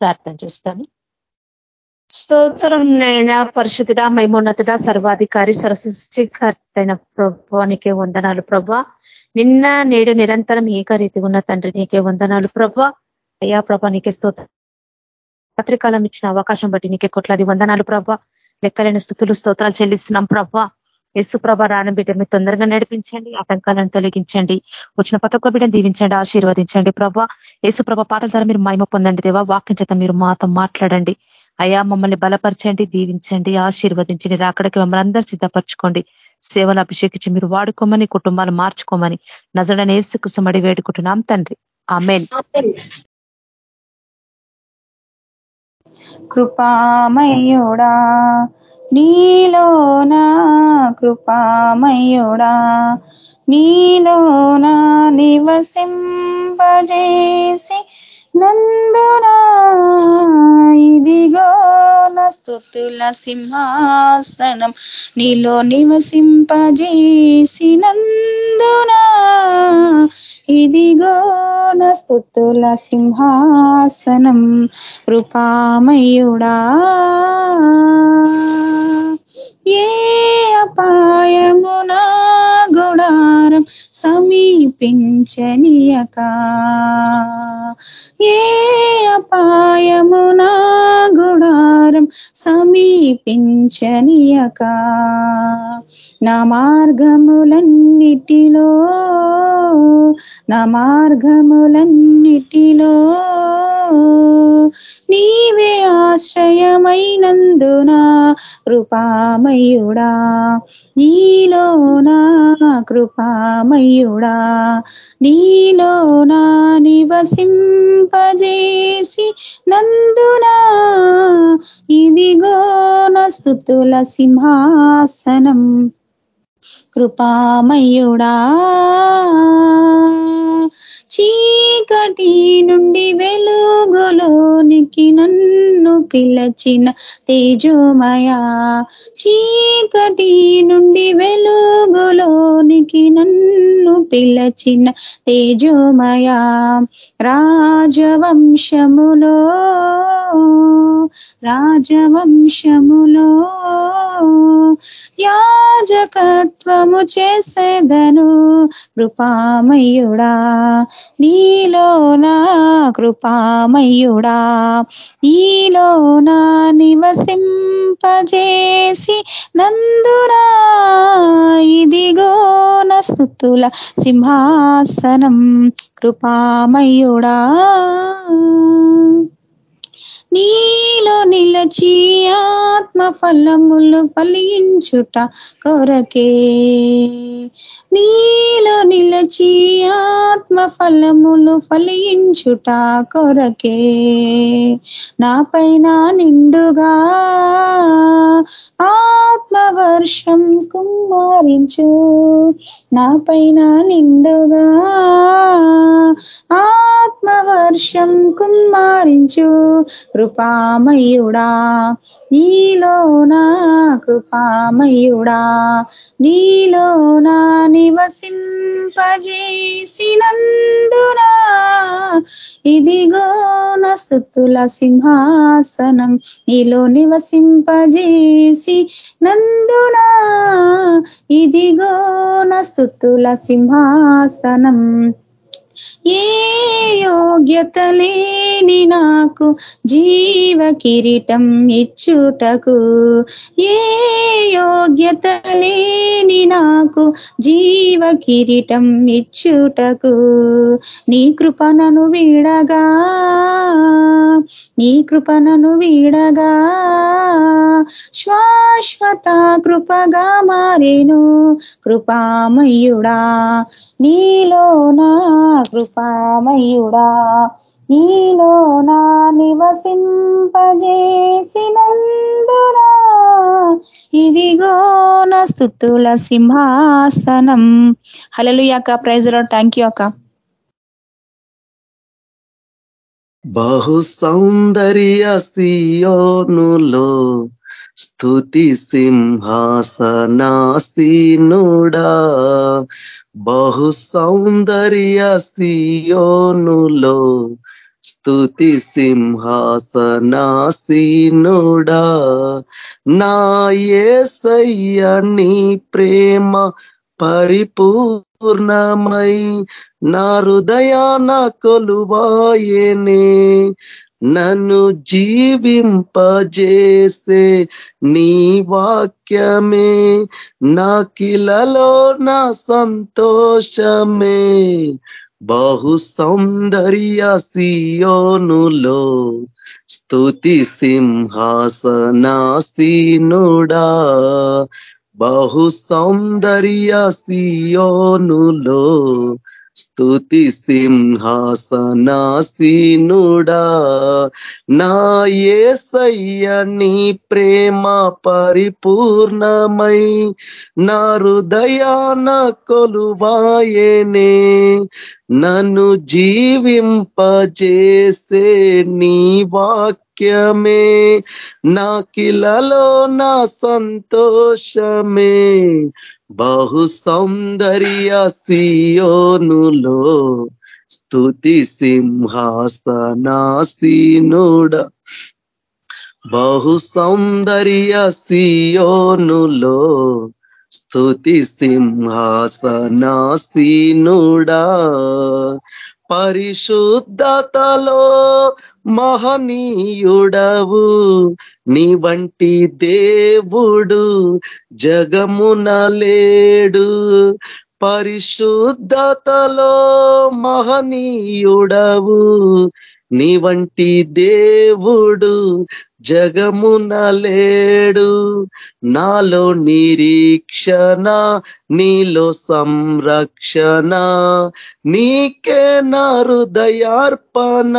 ప్రార్థన చేస్తాను. స్తోత్రం నైనా పరిశుద్ధుడ మైమోన్నతుడ సర్వాధికారి సరసృష్టికర్తైన ప్రభానికే వందనాలు ప్రభా. నిన్న నేడు నిరంతరం ఏకరీతిగా ఉన్న తండ్రి నీకే వందనాలు ప్రభా. అయ్యా ప్రభా నీకే స్తోత్ర. పత్రికాలం ఇచ్చిన అవకాశం బట్టి నీకే కొట్లాది వందనాలు ప్రభా. లెక్కలేని స్థుతులు స్తోత్రాలు చెల్లిస్తున్నాం ప్రభా. యేసు ప్రభ రాని బిడ్డ మీరు తొందరగా నడిపించండి ఆటంకాలను తొలగించండి వచ్చిన ప్రతి ఒక్క బిడ్డను దీవించండి ఆశీర్వదించండి. ప్రభా యేసు ప్రభ పాటల ద్వారా మీరు మహిమ పొందండి దేవా వాక్యం చేత మీరు మాతో మాట్లాడండి. అయా మమ్మల్ని బలపరచండి దీవించండి ఆశీర్వదించండి రాకడికి మమ్మల్ని అందరూ సిద్ధపరచుకోండి. సేవలు అభిషేకించి మీరు వాడుకోమని కుటుంబాలు మార్చుకోమని నజడని ఏసుకుసమడి వేడుకుంటున్నాం తండ్రి. ఆమెన్. కృపామయుడా నీలోనా కృపామయుడా నీలోనా నివసింపజేసి నందునా. ఇదిగో స్తుతుల సింహాసనం నీలో నివసింపజేసి నందునా. ఇదిగో స్తుతుల సింహాసనం కృపామయుడా. ఏ అపాయమునా గుడారం సమీపించనియక. ఏ అపాయము నా గుడారం సమీపించనియక. నా మార్గములన్నిటిలో నా మార్గములన్నిటిలో నీవే ఆశ్రయమైనందున కృపామయుడా. నీలోనా కృపామయుడా. నీలోనా నివసింపజేసి నందునా. ఇదిగో స్థుతుల సింహాసనం. కృపామయుడా. చీకటి నుండి వెలుగులోనికి నన్ను పిలచిన తేజోమయా. చీకటి నుండి వెలుగులోనికి నన్ను పిలచిన తేజోమయా. రాజవంశములో రాజవంశములో యాజకత్వము చేసేదను కృపామయుడా. నీలోనా కృపామయుడా. నీలోనా నివసింపజేసి నందురా ఇదిగో నస్తుతుల సింహాసనం కృపామయుడా. నీలో నిలచి ఆత్మ ఫలములు ఫలించుట కొరకే. నీలో నిలచి ఆత్మ ఫలములు ఫలించుట కొరకే. నా పైన నిండుగా ఆత్మవర్షం కుమ్మరించు. నా పైన నిండుగా ఆత్మవర్షం కుమ్మరించు. కృపామయుడా నీలోనా కృపామయుడా నీలోనా నివసింపజేసినందునా. ఇదిగో స్థుతుల సింహాసనం నీలో నివసింపజేసి నందునా ఇదిగో స్థుతుల సింహాసనం ఏ యోగ్యత లేని నాకు జీవ కిరీటం ఇచ్చుటకు ఏ యోగ్యత లేని నాకు జీవ కిరీటం ఇచ్చుటకు నీ కృపణను వీడగా కృపణను వీడగా శాశ్వత కృపగా మారేను కృపామయుడా. నీలోనా కృపామయుడా. నీలోనా నివసింపజేసినందునా ఇదిగో నా స్థుతుల సింహాసనం. హలలుయాక ప్రైజ్లో థ్యాంక్ యూ అక్క. బహు సౌందర్య సియోనులో స్థుతి సింహాసనాసీనుడా. బహు సౌందర్య సియోనులో స్థుతి సింహాసనాసీనుడా. నా ఏసయ్య నీ ప్రేమ పరిపూ పరిపూర్ణమై నా హృదయాన కొలువాయనే. నన్ను జీవింపజేసే నీ వాక్యమే. నా కిలలో నా సంతోషమే. బహు సౌందర్య సియోనులో స్తుతి సింహాసనాసీనుడా. బహు సౌందర్య సియోనులో స్తుతి సింహాసనాసీనుడా. నా ఏసయ్య నీ ప్రేమ పరిపూర్ణమై నా హృదయాన కొలువాయనే. నన్ను జీవింపజేసే నీ వాక్యమే నా కిలలో నా సంతోషమే. బహు సౌందర్య సియోనులో స్థుతి సింహాసనాసీనుడ. బహు సౌందర్య సియోనులో స్థుతి సింహాసనాసీనుడా. పరిశుద్ధతలో మహనీయుడవు. నీ వంటి దేవుడు జగమున లేడు. పరిశుద్ధతలో మహనీయుడవు. నీ వంటి దేవుడు జగమున లేడు. నాలో నిరీక్షణ నీలో సంరక్షణ. నీకే నా హృదయార్పణ.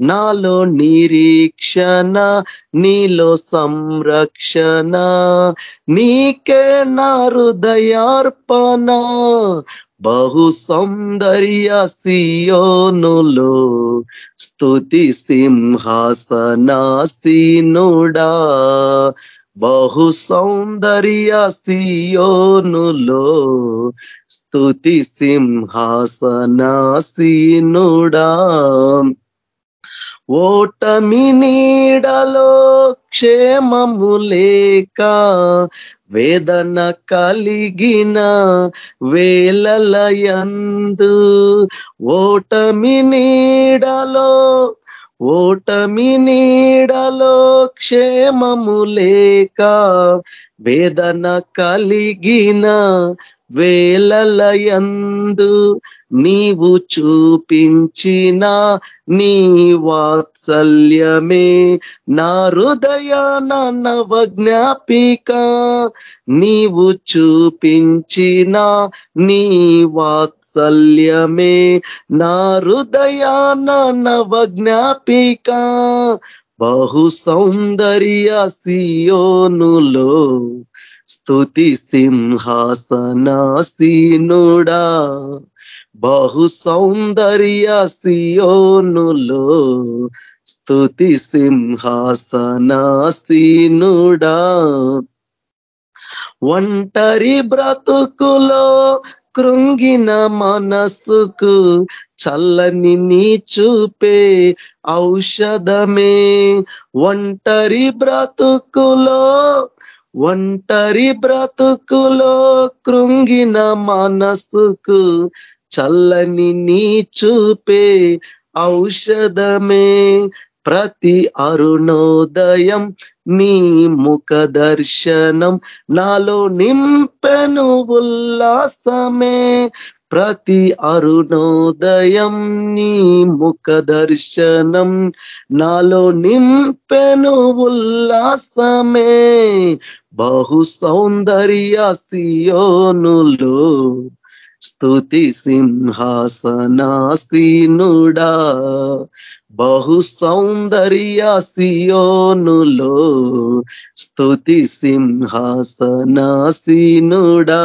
నాలో నిరీక్షణ నీలో సంరక్షణ. నీకే నా హృదయార్పణ. బహు సౌందర్య సియోనులో స్థుతి సింహాసనాసీనుడా. బహు సౌందర్య సియోనులో స్థుతి సింహాసనాసీనుడా. ఓటమి నీడలో క్షేమము లేక వేదన కలిగిన వేలలయందు ఓటమి నీడలో ఓటమి నీడలో క్షేమము లేక వేదన కలిగిన వేలలయందు నీవు చూపించిన నీ వాత్సల్యమే. నా హృదయాన నవజ్ఞాపిక. నీవు చూపించిన నీ వాత్సల్యమే. నా హృదయాన నవజ్ఞాపిక. బహు సౌందర్య సియోనులో స్తుతి సింహాసనాసీనుడా. బహు సౌందర్య సియోనులో స్తుతి సింహాసనాసీనుడా. ఒంటరి బ్రతుకులో కృంగిన మనసుకు చల్లని నీ చూపే ఔషధమే. ఒంటరి బ్రతుకులో ఒంటరి బ్రతుకులో కృంగిన మనసుకు చల్లని నీ చూపే ఔషధమే. ప్రతి అరుణోదయం నీ ముఖ దర్శనం నాలో నింపెను ఉల్లాసమే. ప్రతి అరుణోదయం నీ ముఖ దర్శనం నాలో నింపెను ఉల్లాసమే. బహు సౌందర్య సియోనులో స్తుతి సింహాసనాసీనుడా. బహు సౌందర్య సియోనులో స్తుతి సింహాసనాసీనుడా.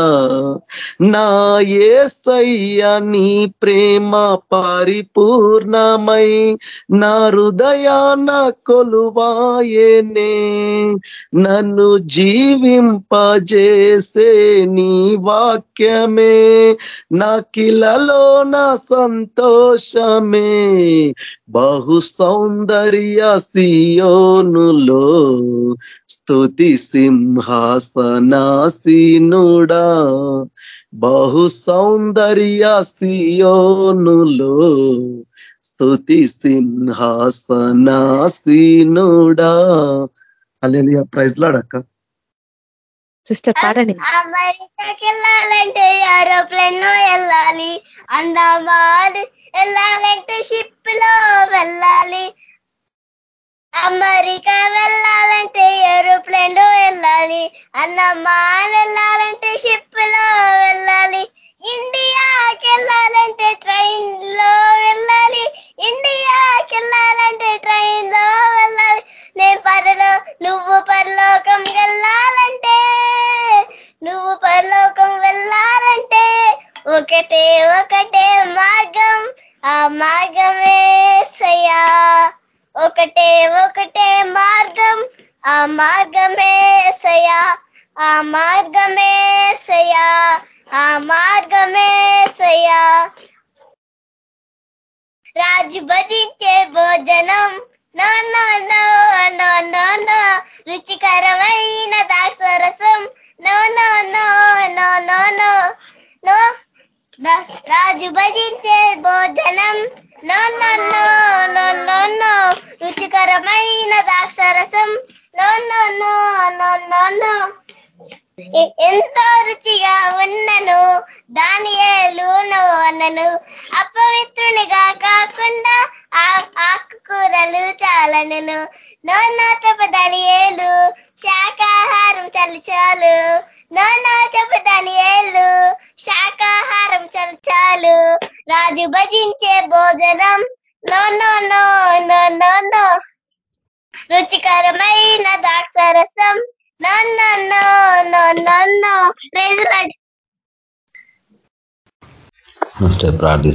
నా ఏసయ్య నీ ప్రేమ పరిపూర్ణమై నా హృదయాన కొలువాయేనే. నన్ను జీవింపజేసే నీ వాక్యమే నా కిలలో నా సంతోషమే. బహు సౌందర్య సియోనులో స్తుతి సింహాసనాసీనుడా. బహు సౌందర్య సియోనులో స్తుతి సింహాసనాసీనుడా. అల్లెలుయా ప్రైజ్ లాడక్క సిస్టర్ పాడండి. అమెరికాకి వెళ్ళాలంటే ఏరోప్లేన్లో వెళ్ళాలి. అందామాలు వెళ్ళాలంటే షిప్లో వెళ్ళాలి అమెరికా వెళ్ళాలంటే ఏరోప్లేన్లో వెళ్ళాలి అన్నమాల్ వెళ్ళాలంటే షిప్లో వెళ్ళాలి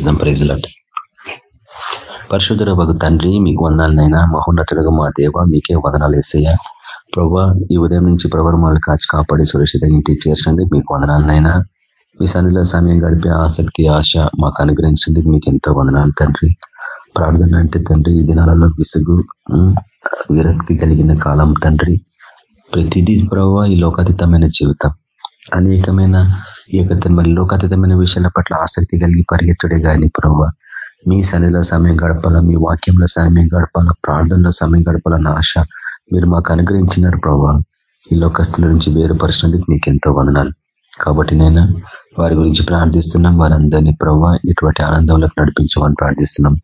ప్రార్థిస్తాం ప్రైజులట్ పరిశుద్ధుల ఒక తండ్రి మీకు వందాలనైనా మహోన్నతుడుగా మా దేవ మీకే వదనాలు వేసయ్యా ప్రభా ఈ ఉదయం నుంచి ప్రవర్మాలు కాచి కాపాడి సురక్షిత ఇంటికి చేర్చినందుకు మీకు వందనాలనైనా. మీ సన్నిలో సమయం గడిపే ఆసక్తి ఆశ మాకు అనుగ్రహించినందుకు మీకు ఎంతో వందనాలు తండ్రి. ప్రార్థన అంటే తండ్రి ఈ దినాలలో విసుగు విరక్తి కలిగిన కాలం తండ్రి. ప్రతిదీ ప్రభావ ఈ లోకాతీతమైన జీవితం. అనేకమైన ఈ యొక్క మరి లోకాతీతమైన విషయాల పట్ల ఆసక్తి కలిగి పరిగెత్తుడే కానీ ప్రభావ. మీ సన్నిధిలో సమయం గడపాల మీ వాక్యంలో సమయం గడపాల ప్రార్థనలో సమయం గడపాలన్న ఆశ మీరు మాకు అనుగ్రహించినారు ప్రభావ. ఈ లోకస్తుల నుంచి వేరుపరిచినందుకు మీకు ఎంతో వందనాలు. కాబట్టి నేను వారి గురించి ప్రార్థిస్తున్నాం. వారందరినీ ప్రభావ ఇటువంటి ఆనందంలోకి నడిపించమని ప్రార్థిస్తున్నాం.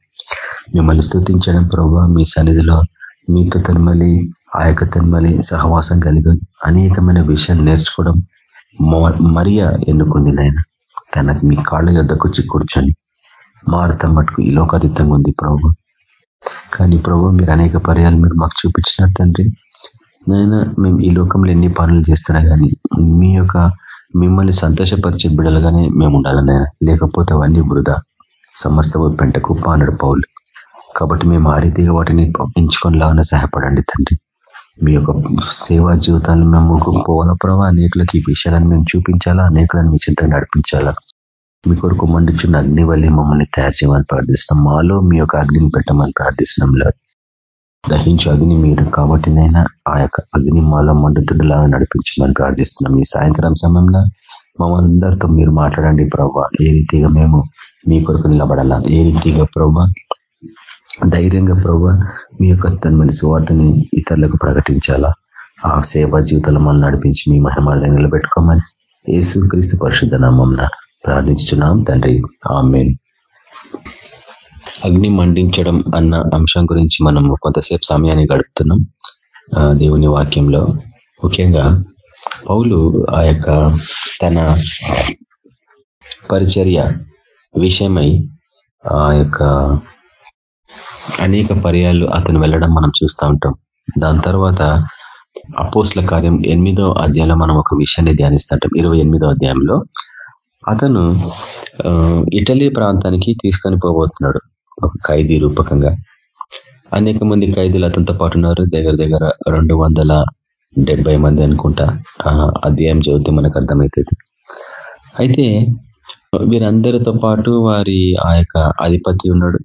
మిమ్మల్ని స్థుతించడం ప్రభావ మీ సన్నిధిలో మీతో తన్మలి ఆ యొక్క తన్మలి సహవాసం కలిగి అనేకమైన విషయాలు నేర్చుకోవడం మరియ ఎన్నుకుంది నాయన? తన మీ కాళ్ళ యొద్దకొచ్చి కూర్చొని మారుతం మటుకు ఈ లోకాతీతంగా ఉంది ప్రభు. కానీ ప్రభు మీరు అనేక పర్యాలు మీరు మాకు చూపించినారు తండ్రి. నైనా మేము ఈ లోకంలో ఎన్ని పనులు చేస్తున్నా కానీ మీ యొక్క మిమ్మల్ని సంతోషపరిచే బిడలుగానే మేము ఉండాలన్నాయన లేకపోతే అవన్నీ వృధా. సమస్త పెంటకు పానడు పౌలు. కాబట్టి మేము ఆ రీతిగా వాటిని లాగానే సహాయపడండి తండ్రి. మీ యొక్క సేవా జీవితాన్ని మేము పోవాల ప్రభావ అనేకులకి ఈ విషయాలను మేము చూపించాలా? అనేకులను మీ చింతగా నడిపించాలా? మీ కొరకు మండుచున్న అగ్ని వల్లే మమ్మల్ని తయారు చేయమని ప్రార్థిస్తున్నాం. మాలో మీ యొక్క అగ్నిని పెట్టమని ప్రార్థిస్తున్నాం. లేదు దహించు అగ్ని మీరు కాబట్టి నైనా ఆ యొక్క అగ్ని మాలో మండుతుడిలాగా నడిపించమని ప్రార్థిస్తున్నాం. ఈ సాయంత్రం సమయంలో మమ్మల్ందరితో మీరు మాట్లాడండి ప్రభావ ఏ రీతిగా మేము మీ కొరకు నిలబడాలా? ఏ రీతిగా ప్రభావ ధైర్యంగా ప్రభు మీ యొక్క తన్మని సువార్తని ఇతరులకు ప్రకటించాలా? ఆ సేవా జీవితాలు మనం నడిపించి మీ మహిమార్థం నిలబెట్టుకోమని యేసు క్రీస్తు పరిశుద్ధ నామం ప్రార్థించుతున్నాం తండ్రి. ఆమె అగ్ని మండించడం అన్న అంశం గురించి మనం కొంతసేపు సమయాన్ని గడుపుతున్నాం. దేవుని వాక్యంలో ముఖ్యంగా పౌలు ఆ యొక్క తన పరిచర్య విషయమై ఆ యొక్క అనేక పర్యాలు అతను వెళ్ళడం మనం చూస్తూ ఉంటాం. దాని తర్వాత అపోస్ల కార్యం ఎనిమిదో అధ్యాయంలో మనం ఒక విషయాన్ని ధ్యానిస్తుంటాం ఇరవై ఎనిమిదో అధ్యాయంలో అతను ఇటలీ ప్రాంతానికి తీసుకొని పోబోతున్నాడు. ఒక ఖైదీ రూపకంగా. అనేక మంది ఖైదీలు అతనితో పాటు ఉన్నారు. దగ్గర దగ్గర రెండు వందల డెబ్బై మంది అనుకుంటా అధ్యాయం చదివితే మనకు అర్థమవుతుంది. అయితే వీరందరితో పాటు వారి ఆ యొక్క అధిపతి ఉన్నాడు.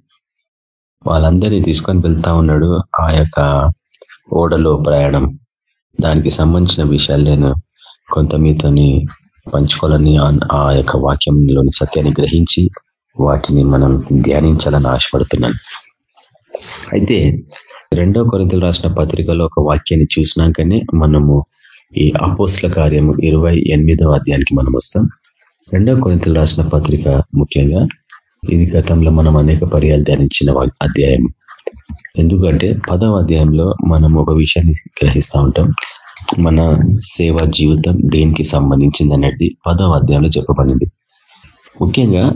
వాళ్ళందరినీ తీసుకొని వెళ్తా ఉన్నాడు ఆ యొక్క ఓడలో ప్రయాణం. దానికి సంబంధించిన విషయాలు నేను కొంత మీతోని పంచుకోవాలని ఆ యొక్క వాక్యంలోని సత్యాన్ని గ్రహించి వాటిని మనం ధ్యానించాలని ఆశపడుతున్నాను. అయితే రెండో కొరింతలు రాసిన పత్రికలో ఒక వాక్యాన్ని చూసినాకనే మనము ఈ అపోస్ల కార్యము ఇరవై ఎనిమిదో అధ్యాయానికి మనం వస్తాం. రెండో కొరింతలు రాసిన పత్రిక ముఖ్యంగా ఇది గతంలో మనం అనేక పర్యాలు ధ్యానించిన అధ్యాయం. ఎందుకంటే పదవ అధ్యాయంలో మనం ఒక విషయాన్ని గ్రహిస్తూ ఉంటాం. మన సేవా జీవితం దేనికి సంబంధించింది అనేది పదవ అధ్యాయంలో చెప్పబడింది. ముఖ్యంగా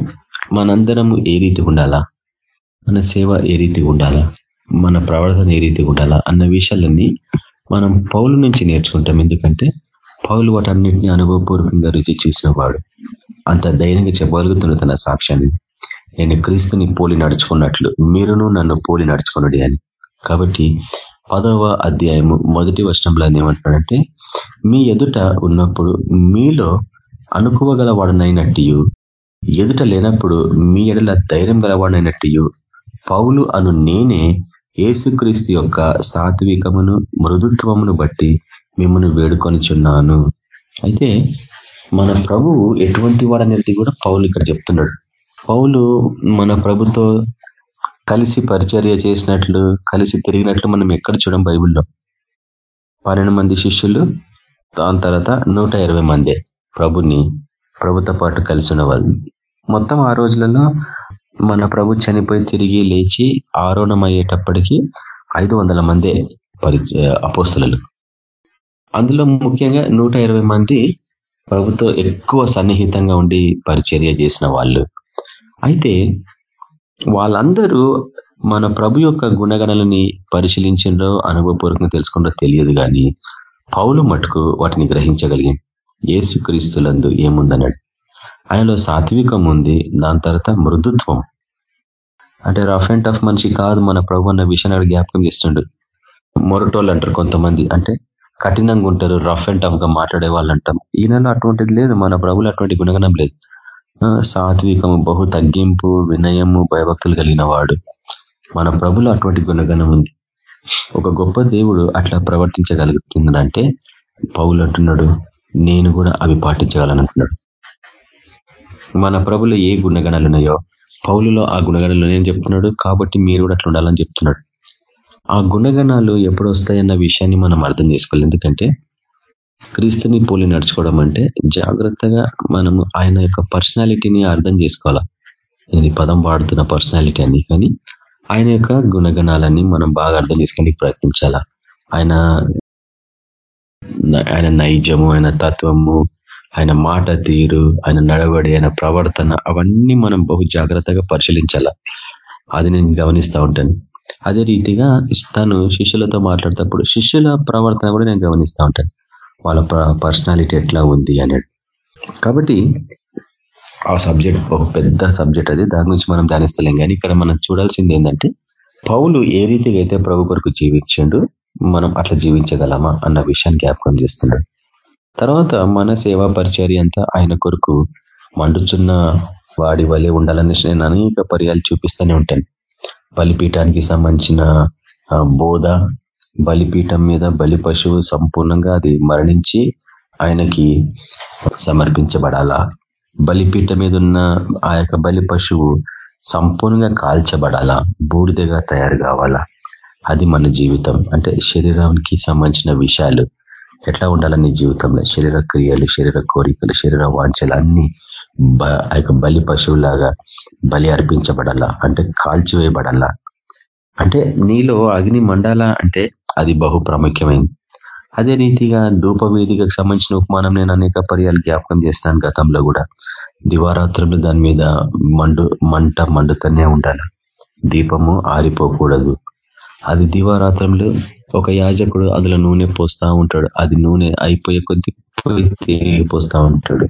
మనందరము ఏ రీతి ఉండాలా? మన సేవ ఏ రీతి ఉండాలా? మన ప్రవర్తన ఏ రీతి ఉండాలా? అన్న విషయాలన్నీ మనం పౌలు నుంచి నేర్చుకుంటాం. ఎందుకంటే పౌలు వాటన్నిటిని అనుభవపూర్వకంగా రుచి చూసిన వాడు. అంత ధైర్యంగా చెప్పగలుగుతున్న తన సాక్ష్యాన్ని. నేను క్రీస్తుని పోలి నడుచుకున్నట్లు మీరును నన్ను పోలి నడుచుకున్నది అని. కాబట్టి పదవ అధ్యాయము మొదటి వచనంలో ఏమంటున్నాడంటే మీ ఎదుట ఉన్నప్పుడు మీలో అనుకోవగలవాడనైనట్టు ఎదుట లేనప్పుడు మీ ఎడల ధైర్యం గలవాడనైనట్టు పౌలు అను నేనే ఏసుక్రీస్తు యొక్క సాత్వికమును మృదుత్వమును బట్టి మిమ్మల్ని వేడుకొనిచున్నాను. అయితే మన ప్రభువు ఎటువంటి వాడనేది కూడా పౌలు ఇక్కడ చెప్తున్నాడు. పౌలు మన ప్రభుతో కలిసి పరిచర్య చేసినట్లు కలిసి తిరిగినట్లు మనం ఎక్కడ చూడం బైబిల్లో? పన్నెండు మంది శిష్యులు దాని తర్వాత నూట ఇరవై మందే ప్రభుని ప్రభుతో పాటు కలిసి ఉన్నవాళ్ళు మొత్తం ఆ రోజులలో మన ప్రభు చనిపోయి తిరిగి లేచి ఆరోణమయ్యేటప్పటికీ ఐదు వందల మందే పరిచయ అపోస్తలు అందులో ముఖ్యంగా నూట మంది ప్రభుతో ఎక్కువ సన్నిహితంగా ఉండి పరిచర్య చేసిన వాళ్ళు. అయితే వాళ్ళందరూ మన ప్రభు యొక్క గుణగణలని పరిశీలించిండ్రో అనుభవపూర్వకంగా తెలుసుకుంటో తెలియదు కానీ పౌలు మటుకు వాటిని గ్రహించగలిగింది ఏసుక్రీస్తులందు ఏముందన్నాడు? ఆయనలో సాత్వికం ఉంది దాని తర్వాత మృదుత్వం. అంటే రఫ్ అండ్ టఫ్ మనిషి కాదు మన ప్రభు అన్న విషయాన్ని జ్ఞాపకం చేస్తుండు. మొరటోళ్ళు అంటారు కొంతమంది. అంటే కఠినంగా ఉంటారు రఫ్ అండ్ టఫ్గా మాట్లాడే వాళ్ళు అంటాం ఈయనలో అటువంటిది లేదు మన ప్రభులు అటువంటి గుణగణం లేదు. సాత్వికము బహు తగ్గింపు వినయము భయభక్తులు కలిగిన వాడు మన ప్రభులు అటువంటి గుణగణం ఉంది. ఒక గొప్ప దేవుడు అట్లా ప్రవర్తించగలుగుతుందంటే పౌలు అంటున్నాడు నేను కూడా అవి పాటించగలనంటున్నాడు. మన ప్రభులో ఏ గుణగణాలు ఉన్నాయో పౌలులో ఆ గుణగణాలు నేను చెప్తున్నాడు కాబట్టి మీరు కూడా అట్లా ఉండాలని చెప్తున్నాడు. ఆ గుణగణాలు ఎప్పుడు వస్తాయన్న విషయాన్ని మనం అర్థం చేసుకోవాలి. ఎందుకంటే క్రీస్తుని పోలి నడుచుకోవడం అంటే జాగ్రత్తగా మనము ఆయన యొక్క పర్సనాలిటీని అర్థం చేసుకోవాలా. నేను పదం వాడుతున్న పర్సనాలిటీ అని కానీ ఆయన యొక్క గుణగణాలన్నీ మనం బాగా అర్థం చేసుకోవడానికి ప్రయత్నించాలా. ఆయన ఆయన నైజము ఆయన తత్వము ఆయన మాట తీరు ఆయన నడవడి ఆయన ప్రవర్తన అవన్నీ మనం బహు జాగ్రత్తగా పరిశీలించాల. అది నేను గమనిస్తూ ఉంటాను. అదే రీతిగా తను శిష్యులతో మాట్లాడేటప్పుడు శిష్యుల ప్రవర్తన కూడా నేను గమనిస్తూ ఉంటాను. వాళ్ళ పర్సనాలిటీ ఎట్లా ఉంది అనేది. కాబట్టి ఆ సబ్జెక్ట్ ఒక పెద్ద సబ్జెక్ట్ అది. దాని గురించి మనం ధ్యానిస్తలేం. కానీ ఇక్కడ మనం చూడాల్సింది ఏంటంటే పౌలు ఏ రీతిగా అయితే ప్రభు కొరకు జీవించండు మనం అట్లా జీవించగలమా అన్న విషయాన్ని జ్ఞాపకం చేస్తున్నాడు. తర్వాత మన సేవా పరిచర్య అంతా ఆయన కొరకు మండుచున్న వాడి వలె ఉండాలని నేను అనేక పర్యాలు చూపిస్తూనే ఉంటాను. బలిపీఠానికి సంబంధించిన బోధ బలిపీఠం మీద బలి పశువు సంపూర్ణంగా అది మరణించి ఆయనకి సమర్పించబడాలా? బలిపీఠం మీద ఉన్న ఆ యొక్క బలి పశువు సంపూర్ణంగా కాల్చబడాలా? బూడిదగా తయారు కావాలా? అది మన జీవితం. అంటే శరీరానికి సంబంధించిన విషయాలు ఎట్లా ఉండాలని జీవితంలో? శరీర క్రియలు శరీర కోరికలు శరీర వాంఛలు అన్ని ఆ యొక్క బలి పశువులాగా బలి అర్పించబడాలా? అంటే కాల్చివేయబడాలా? అంటే నీలో అగ్ని మండాలా అంటే అది బహు ప్రాముఖ్యమైంది. అదే రీతిగా ధూపవేదికకు సంబంధించిన ఉపమానం నేను అనేక పర్యాలు జ్ఞాపకం చేస్తాను గతంలో కూడా. దివారాత్రులు దాని మీద మండు మంట మండుతూనే ఉండాలి. దీపము ఆరిపోకూడదు. అది దివారాత్రంలో ఒక యాజకుడు అందులో నూనె పోస్తా ఉంటాడు. అది నూనె అయిపోయే కొద్ది పోయి పోస్తా ఉంటాడు.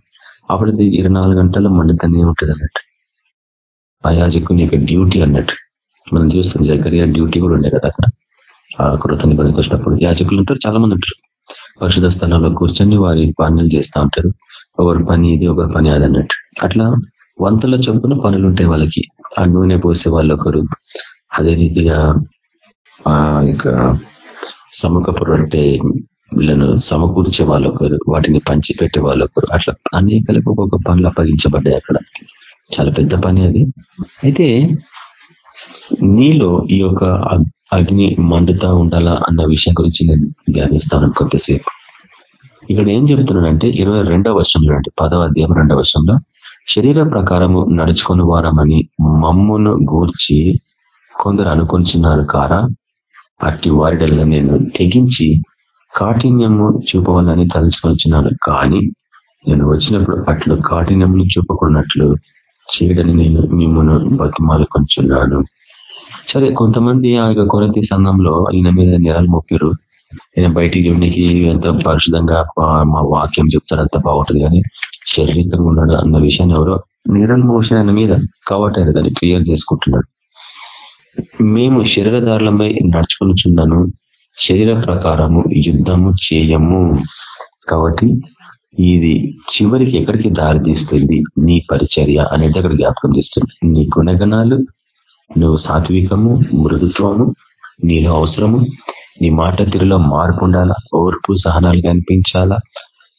అప్పుడు అది ఇరవై నాలుగు గంటలు మండుతూనే ఉంటుంది అన్నట్టు. ఆ యాజకుని యొక్క డ్యూటీ అన్నట్టు. మనం చూస్తాం జగరియా డ్యూటీ కూడా ఉండే కదా అక్కడ. ఆ కృతని నిబంధనకు వచ్చినప్పుడు యాజకులు ఉంటారు చాలా మంది ఉంటారు. పరిశుధ స్థలంలో కూర్చొని వారి పనులు చేస్తూ ఉంటారు. ఒకరి పని ఇది ఒకరి పని అది అన్నట్టు. అట్లా వంతల చొప్పున పనులు ఉంటాయి వాళ్ళకి. ఆ నూనె పోసే వాళ్ళు ఒకరు. అదే రీతిగా ఆ ఇక సముఖపు రొట్టె వీళ్ళను సమకూర్చే వాళ్ళొకరు వాటిని పంచిపెట్టే వాళ్ళొకరు అట్లా అనేకలకు ఒక్కొక్క పనులు అప్పగించబడ్డాయి అక్కడ. చాలా పెద్ద పని అది. అయితే నీలో ఈ యొక్క అగ్ని మండుతా ఉండాలా అన్న విషయం గురించి నేను ధ్యానిస్తాను కొంతసేపు ఇక్కడ ఏం చెప్తున్నానంటే ఇరవై రెండవ వర్షంలో అంటే పదవ అధ్యాయం రెండవ వర్షంలో శరీర ప్రకారము నడుచుకుని వారమని మమ్మును గూర్చి కొందరు అనుకుంటున్నారు కారా అట్టి వారిడల్లో నేను తెగించి కాఠిన్యము చూపవాలని తలుచుకొనిచున్నాను కానీ నేను వచ్చినప్పుడు అట్లు కాఠిన్యమును చూపకున్నట్లు చేయడని నేను మిమ్మల్ని బతిమాలుకొంచున్నాను. సరే కొంతమంది ఆ యొక్క కొరతి సంఘంలో ఈయన మీద నిరాలు మొప్పిరు ఈయన బయటికి చూడడానికి ఎంత పరిశుద్ధంగా మా వాక్యం చెప్తారు అంత బాగుంటుంది కానీ శారీరకంగా ఉన్నాడు అన్న విషయాన్ని ఎవరో నిరల్ మోషన్ ఆయన మీద కాబట్టి ఆయన దాన్ని క్లియర్ చేసుకుంటున్నాడు. మేము శరీరధారులమై నడుచుకునిచున్నాను. శరీర ప్రకారము యుద్ధము చేయము. కాబట్టి ఇది చివరికి ఎక్కడికి దారి తీస్తుంది? నీ పరిచర్య అనేది అక్కడ జ్ఞాపకం చేస్తుంది. నీ గుణగణాలు నువ్వు సాత్వికము మృదుత్వము నీలో అవసరము నీ మాట తీరులో మార్పు ఉండాలా ఓర్పు సహనాలు కనిపించాలా?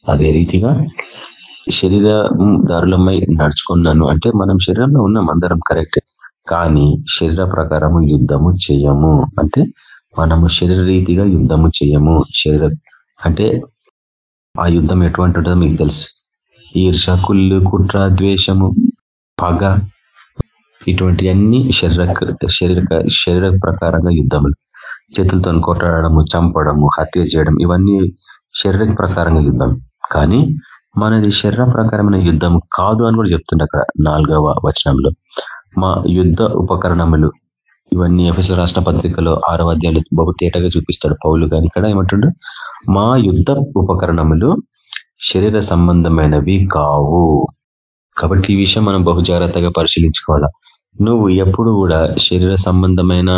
అదే రీతిగా శరీర దారులమై నడుచుకున్నాను. అంటే మనం శరీరంలో ఉన్నాం అందరం కరెక్ట్. కానీ శరీర ప్రకారము యుద్ధము చేయము. అంటే మనము శరీర రీతిగా యుద్ధము చేయము. శరీర అంటే ఆ యుద్ధం ఎటువంటి ఉంటుందో మీకు తెలుసు. ఈర్ష కుళ్ళు కుట్ర ద్వేషము పగ ఇటువంటివన్నీ శరీర శరీర శరీర ప్రకారంగా యుద్ధములు. చేతులతో కొట్టడము చంపడము హత్య చేయడం ఇవన్నీ శరీర ప్రకారంగా యుద్ధం. కానీ మనది శరీర ప్రకారమైన యుద్ధం కాదు అని కూడా చెప్తుండే అక్కడ నాలుగవ వచనంలో. మా యుద్ధ ఉపకరణములు ఇవన్నీ ఎఫ్ఎస్ రాష్ట్ర పత్రికలో ఆరవ అధ్యాయులు బహుతేటగా చూపిస్తాడు పౌలు కానీ ఇక్కడ ఏమంటుండు? మా యుద్ధ ఉపకరణములు శరీర సంబంధమైనవి కావు. కాబట్టి ఈ విషయం మనం బహు జాగ్రత్తగా పరిశీలించుకోవాలా? నువ్వు ఎప్పుడు కూడా శరీర సంబంధమైన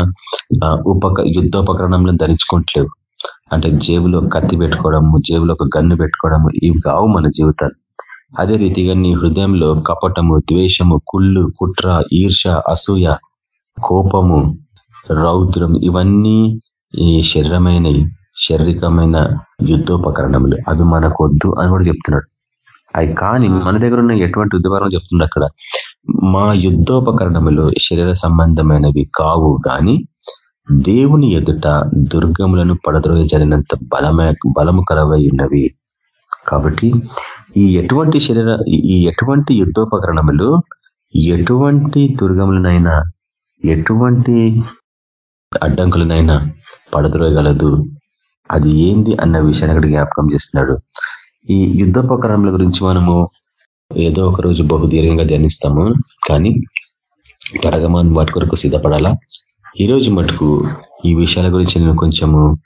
ఉపక యుద్ధోపకరణంలో ధరించుకోవట్లేవు అంటే జేబులో కత్తి పెట్టుకోవడము జేబులో ఒక గన్ను పెట్టుకోవడము ఇవి కావు మన జీవితాలు. అదే రీతిగా నీ హృదయంలో కపటము ద్వేషము కుళ్ళు కుట్ర ఈర్ష అసూయ కోపము రౌద్రం ఇవన్నీ ఈ శరీరమైన శారీరకమైన యుద్ధోపకరణములు. అవి మనకొద్దు అని కూడా చెప్తున్నాడు. అవి కానీ మన దగ్గర ఉన్న ఎటువంటి యుద్ధపకరణం చెప్తున్నాడు అక్కడ? మా యుద్ధోపకరణములు శరీర సంబంధమైనవి కావు కానీ దేవుని ఎదుట దుర్గములను జరిగినంత బలమే బలము కలవై ఉన్నవి. కాబట్టి ఈ ఎటువంటి శరీర ఈ ఎటువంటి యుద్ధోపకరణములు ఎటువంటి దుర్గములనైనా ఎటువంటి అడ్డంకులనైనా పడద్రోయగలదు. అది ఏంది అన్న విషయాన్ని అక్కడ జ్ఞాపకం చేస్తున్నాడు. ఈ యుద్ధోపకరణముల గురించి మనము ఏదో ఒక రోజు బహుదీర్ఘంగా ధ్యానిస్తాము. కానీ త్వరగా మనం వాటి కొరకు సిద్ధపడాలా? ఈరోజు మటుకు ఈ విషయాల గురించి నేను కొంచెము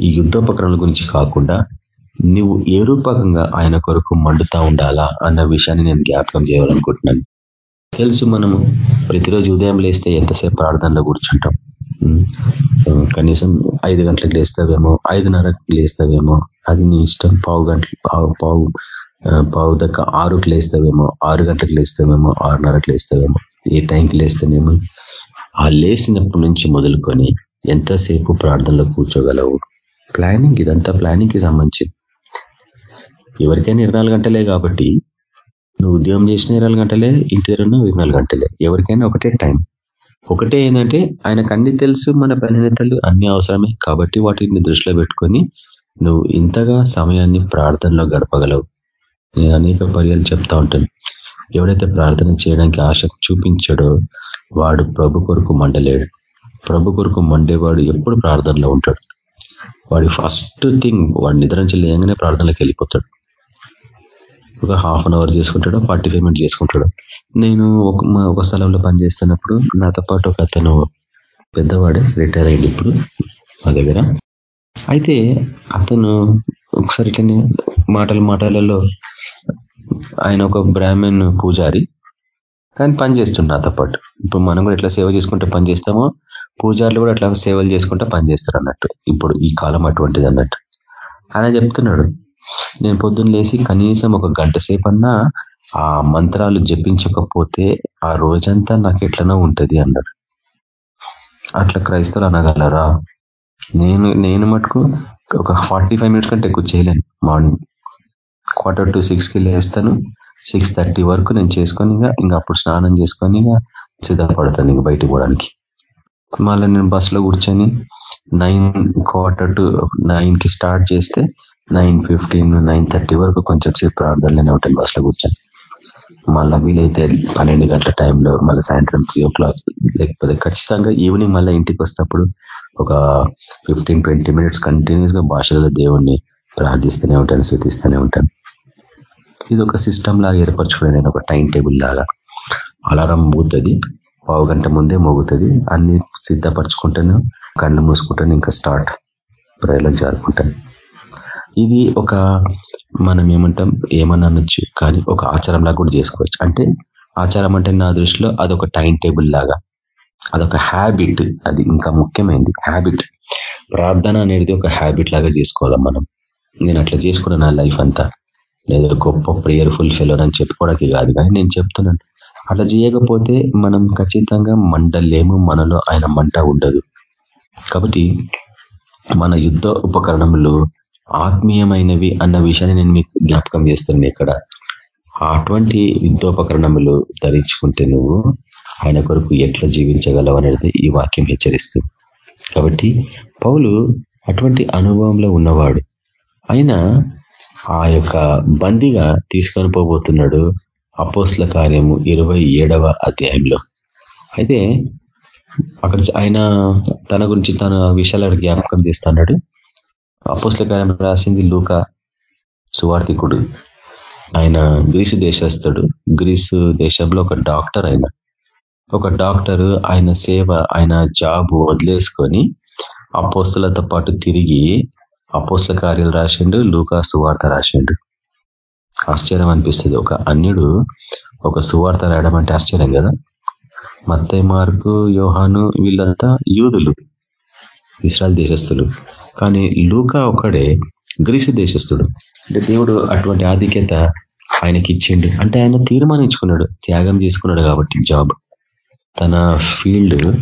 ఈ యుద్ధోపకరణల గురించి కాకుండా నువ్వు ఏ రూపకంగా ఆయన కొరకు మండుతా ఉండాలా అన్న విషయాన్ని నేను జ్ఞాపకం చేయాలనుకుంటున్నాను. తెలుసు మనము ప్రతిరోజు ఉదయం లేస్తే ఎంతసేపు ప్రార్థనలో కూర్చుంటాం? కనీసం ఐదు గంటలకు లేస్తావేమో ఐదున్నరకు లేస్తావేమో అది నీ ఇష్టం. పావు గంటలు పావు పావు పావు దక్క ఆరుకు లేస్తావేమో ఆరు గంటలకు లేస్తావేమో ఆరున్నరకు లేస్తావేమో ఏ టైంకి లేస్తేనేమో. ఆ లేసినప్పటి నుంచి మొదలుకొని ఎంతసేపు ప్రార్థనలో కూర్చోగలవు? ప్లానింగ్ ఇదంతా ప్లానింగ్కి సంబంధించింది ఎవరికైనా ఇరవై గంటలే కాబట్టి నువ్వు ఉద్యోగం చేసిన ఇరవై గంటలే ఇంటి దగ్గర ఇరవై గంటలే. ఎవరికైనా ఒకటే టైం. ఒకటే ఏంటంటే ఆయనకు అన్ని తెలుసు మన బలహీనతలు అన్ని అవసరమే. కాబట్టి వాటిని దృష్టిలో పెట్టుకొని నువ్వు ఇంతగా సమయాన్ని ప్రార్థనలో గడపగలవు. అనేక పర్యాలు చెప్తా ఉంటాను. ఎవడైతే ప్రార్థన చేయడానికి ఆసక్తి చూపించాడో వాడు ప్రభు కొరకు మండలేడు. ప్రభు కొరకు మండేవాడు ఎప్పుడు ప్రార్థనలో ఉంటాడు. వాడి ఫస్ట్ థింగ్ వాడు నిద్రించి లేయంగానే ప్రార్థనలోకి వెళ్ళిపోతాడు. ఒక హాఫ్ అన్ అవర్ చేసుకుంటాడు ఫార్టీ ఫైవ్ మినిట్స్ చేసుకుంటాడు. నేను ఒక ఒక స్థలంలో పనిచేస్తున్నప్పుడు నాతో పాటు ఒక అతను పెద్దవాడే రిటైర్ అయ్యింది ఇప్పుడు మా దగ్గర. అయితే అతను ఒకసారి ఇట్లనే మాటల మాటలలో ఆయన ఒక బ్రాహ్మణ్ పూజారి. కానీ పని చేస్తుండ నాతో పాటు. ఇప్పుడు మనం కూడా ఎట్లా సేవ చేసుకుంటే పని చేస్తామో పూజారులు కూడా అట్లా సేవలు చేసుకుంటే పని చేస్తారు అన్నట్టు. ఇప్పుడు ఈ కాలం అటువంటిది అన్నట్టు. ఆయన చెప్తున్నాడు నేను పొద్దున్న లేచి కనీసం ఒక గంట సేపన్నా ఆ మంత్రాలు జపించకపోతే ఆ రోజంతా నాకు ఎట్లనో ఉంటది అన్నాడు. అట్లా క్రైస్తవులు అనగలరా? నేను నేను మటుకు ఒక ఫార్టీ ఫైవ్ మినిట్స్ కంటే ఎక్కువ చేయలేను. మార్నింగ్ క్వార్టర్ టు సిక్స్కి లేస్తాను. సిక్స్ థర్టీ వరకు నేను చేసుకొని ఇంకా అప్పుడు స్నానం చేసుకొని ఇంకా సిద్ధపడతాను ఇంక బయటికి పోవడానికి. మళ్ళీ నేను బస్సులో కూర్చొని నైన్ క్వార్టర్ టు నైన్కి స్టార్ట్ చేస్తే నైన్ ఫిఫ్టీన్ నైన్ థర్టీ వరకు కొంచెం సేపు ప్రార్థనలోనే ఉంటాను బస్సులో కూర్చొని మళ్ళీ వీలైతే పన్నెండు గంటల టైంలో మళ్ళీ సాయంత్రం త్రీ ఓ క్లాక్ లేకపోతే ఖచ్చితంగా ఈవినింగ్ మళ్ళీ ఇంటికి వస్తేప్పుడు ఒక ఫిఫ్టీన్ ట్వంటీ మినిట్స్ కంటిన్యూస్గా భాషలలో దేవుణ్ణి ప్రార్థిస్తూనే ఉంటాను శృతిస్తూనే ఉంటాను. ఇది ఒక సిస్టమ్ లాగా ఏర్పరచుకునే నేను ఒక టైం టేబుల్ లాగా. అలారం మోగుతుంది పావు గంట ముందే మోగుతుంది అన్ని సిద్ధపరచుకుంటాను కళ్ళు మూసుకుంటాను ఇంకా స్టార్ట్ ప్రజలకు జారుకుంటాను ఇది ఒక మనం ఏమంటాం ఏమన్నా అనొచ్చు కానీ ఒక ఆచారంలా కూడా చేసుకోవచ్చు. అంటే ఆచారం అంటే నా దృష్టిలో అదొక టైం టేబుల్ లాగా. అదొక హ్యాబిట్ అది ఇంకా ముఖ్యమైనది హ్యాబిట్ ప్రార్థన అనేది ఒక హ్యాబిట్ లాగా చేసుకోవాలి మనం. నేను అట్లా చేసుకున్నాను నా లైఫ్ అంతా. లేదా గొప్ప ప్రేయర్ఫుల్ ఫెలోర్ అని చెప్పుకోవడానికి కాదు కానీ నేను చెప్తున్నాను. అట్లా చేయకపోతే మనం ఖచ్చితంగా మండలేము మనలో ఆయన మంట ఉండదు. కాబట్టి మన యుద్ధ ఉపకరణములు ఆత్మీయమైనవి అన్న విషయాన్ని నేను మీకు జ్ఞాపకం చేస్తున్నాను ఇక్కడ. అటువంటి యుద్ధోపకరణములు ధరించుకుంటే నువ్వు ఆయన కొరకు ఎట్లా జీవించగలవు అనేది ఈ వాక్యం హెచ్చరిస్తుంది కాబట్టి పౌలు అటువంటి అనుభవంలో ఉన్నవాడు. అయినా ఆ యొక్క బందీగా తీసుకొని పోబోతున్నాడు అపోస్ల కార్యము ఇరవై ఏడవ అధ్యాయంలో. అయితే అక్కడ ఆయన తన గురించి తన విషయాలు జ్ఞాపకం చేస్తున్నాడు. అపోస్ల కార్యం రాసింది లూక సువార్థికుడు. ఆయన గ్రీసు దేశస్థుడు. గ్రీసు దేశంలో ఒక డాక్టర్ ఆయన. ఒక డాక్టర్ ఆయన సేవ ఆయన జాబ్ వదిలేసుకొని అపోస్తులతో పాటు తిరిగి అపోస్ల కార్యాలు రాసిండు లూకా సువార్త రాసిండు. ఆశ్చర్యం అనిపిస్తుంది. ఒక అన్యుడు ఒక సువార్త రాయడం అంటే ఆశ్చర్యం కదా? మత్తయ్య మార్కు యోహాను వీళ్ళంతా యూదులు ఇస్రాయల్ దేశస్తులు కానీ లూకా ఒకడే గ్రీసు దేశస్తుడు అంటే దేవుడు అటువంటి ఆధిక్యత ఆయనకి ఇచ్చిండు అంటే ఆయన తీర్మానించుకున్నాడు. త్యాగం చేసుకున్నాడు కాబట్టి జాబ్. తన ఫీల్డ్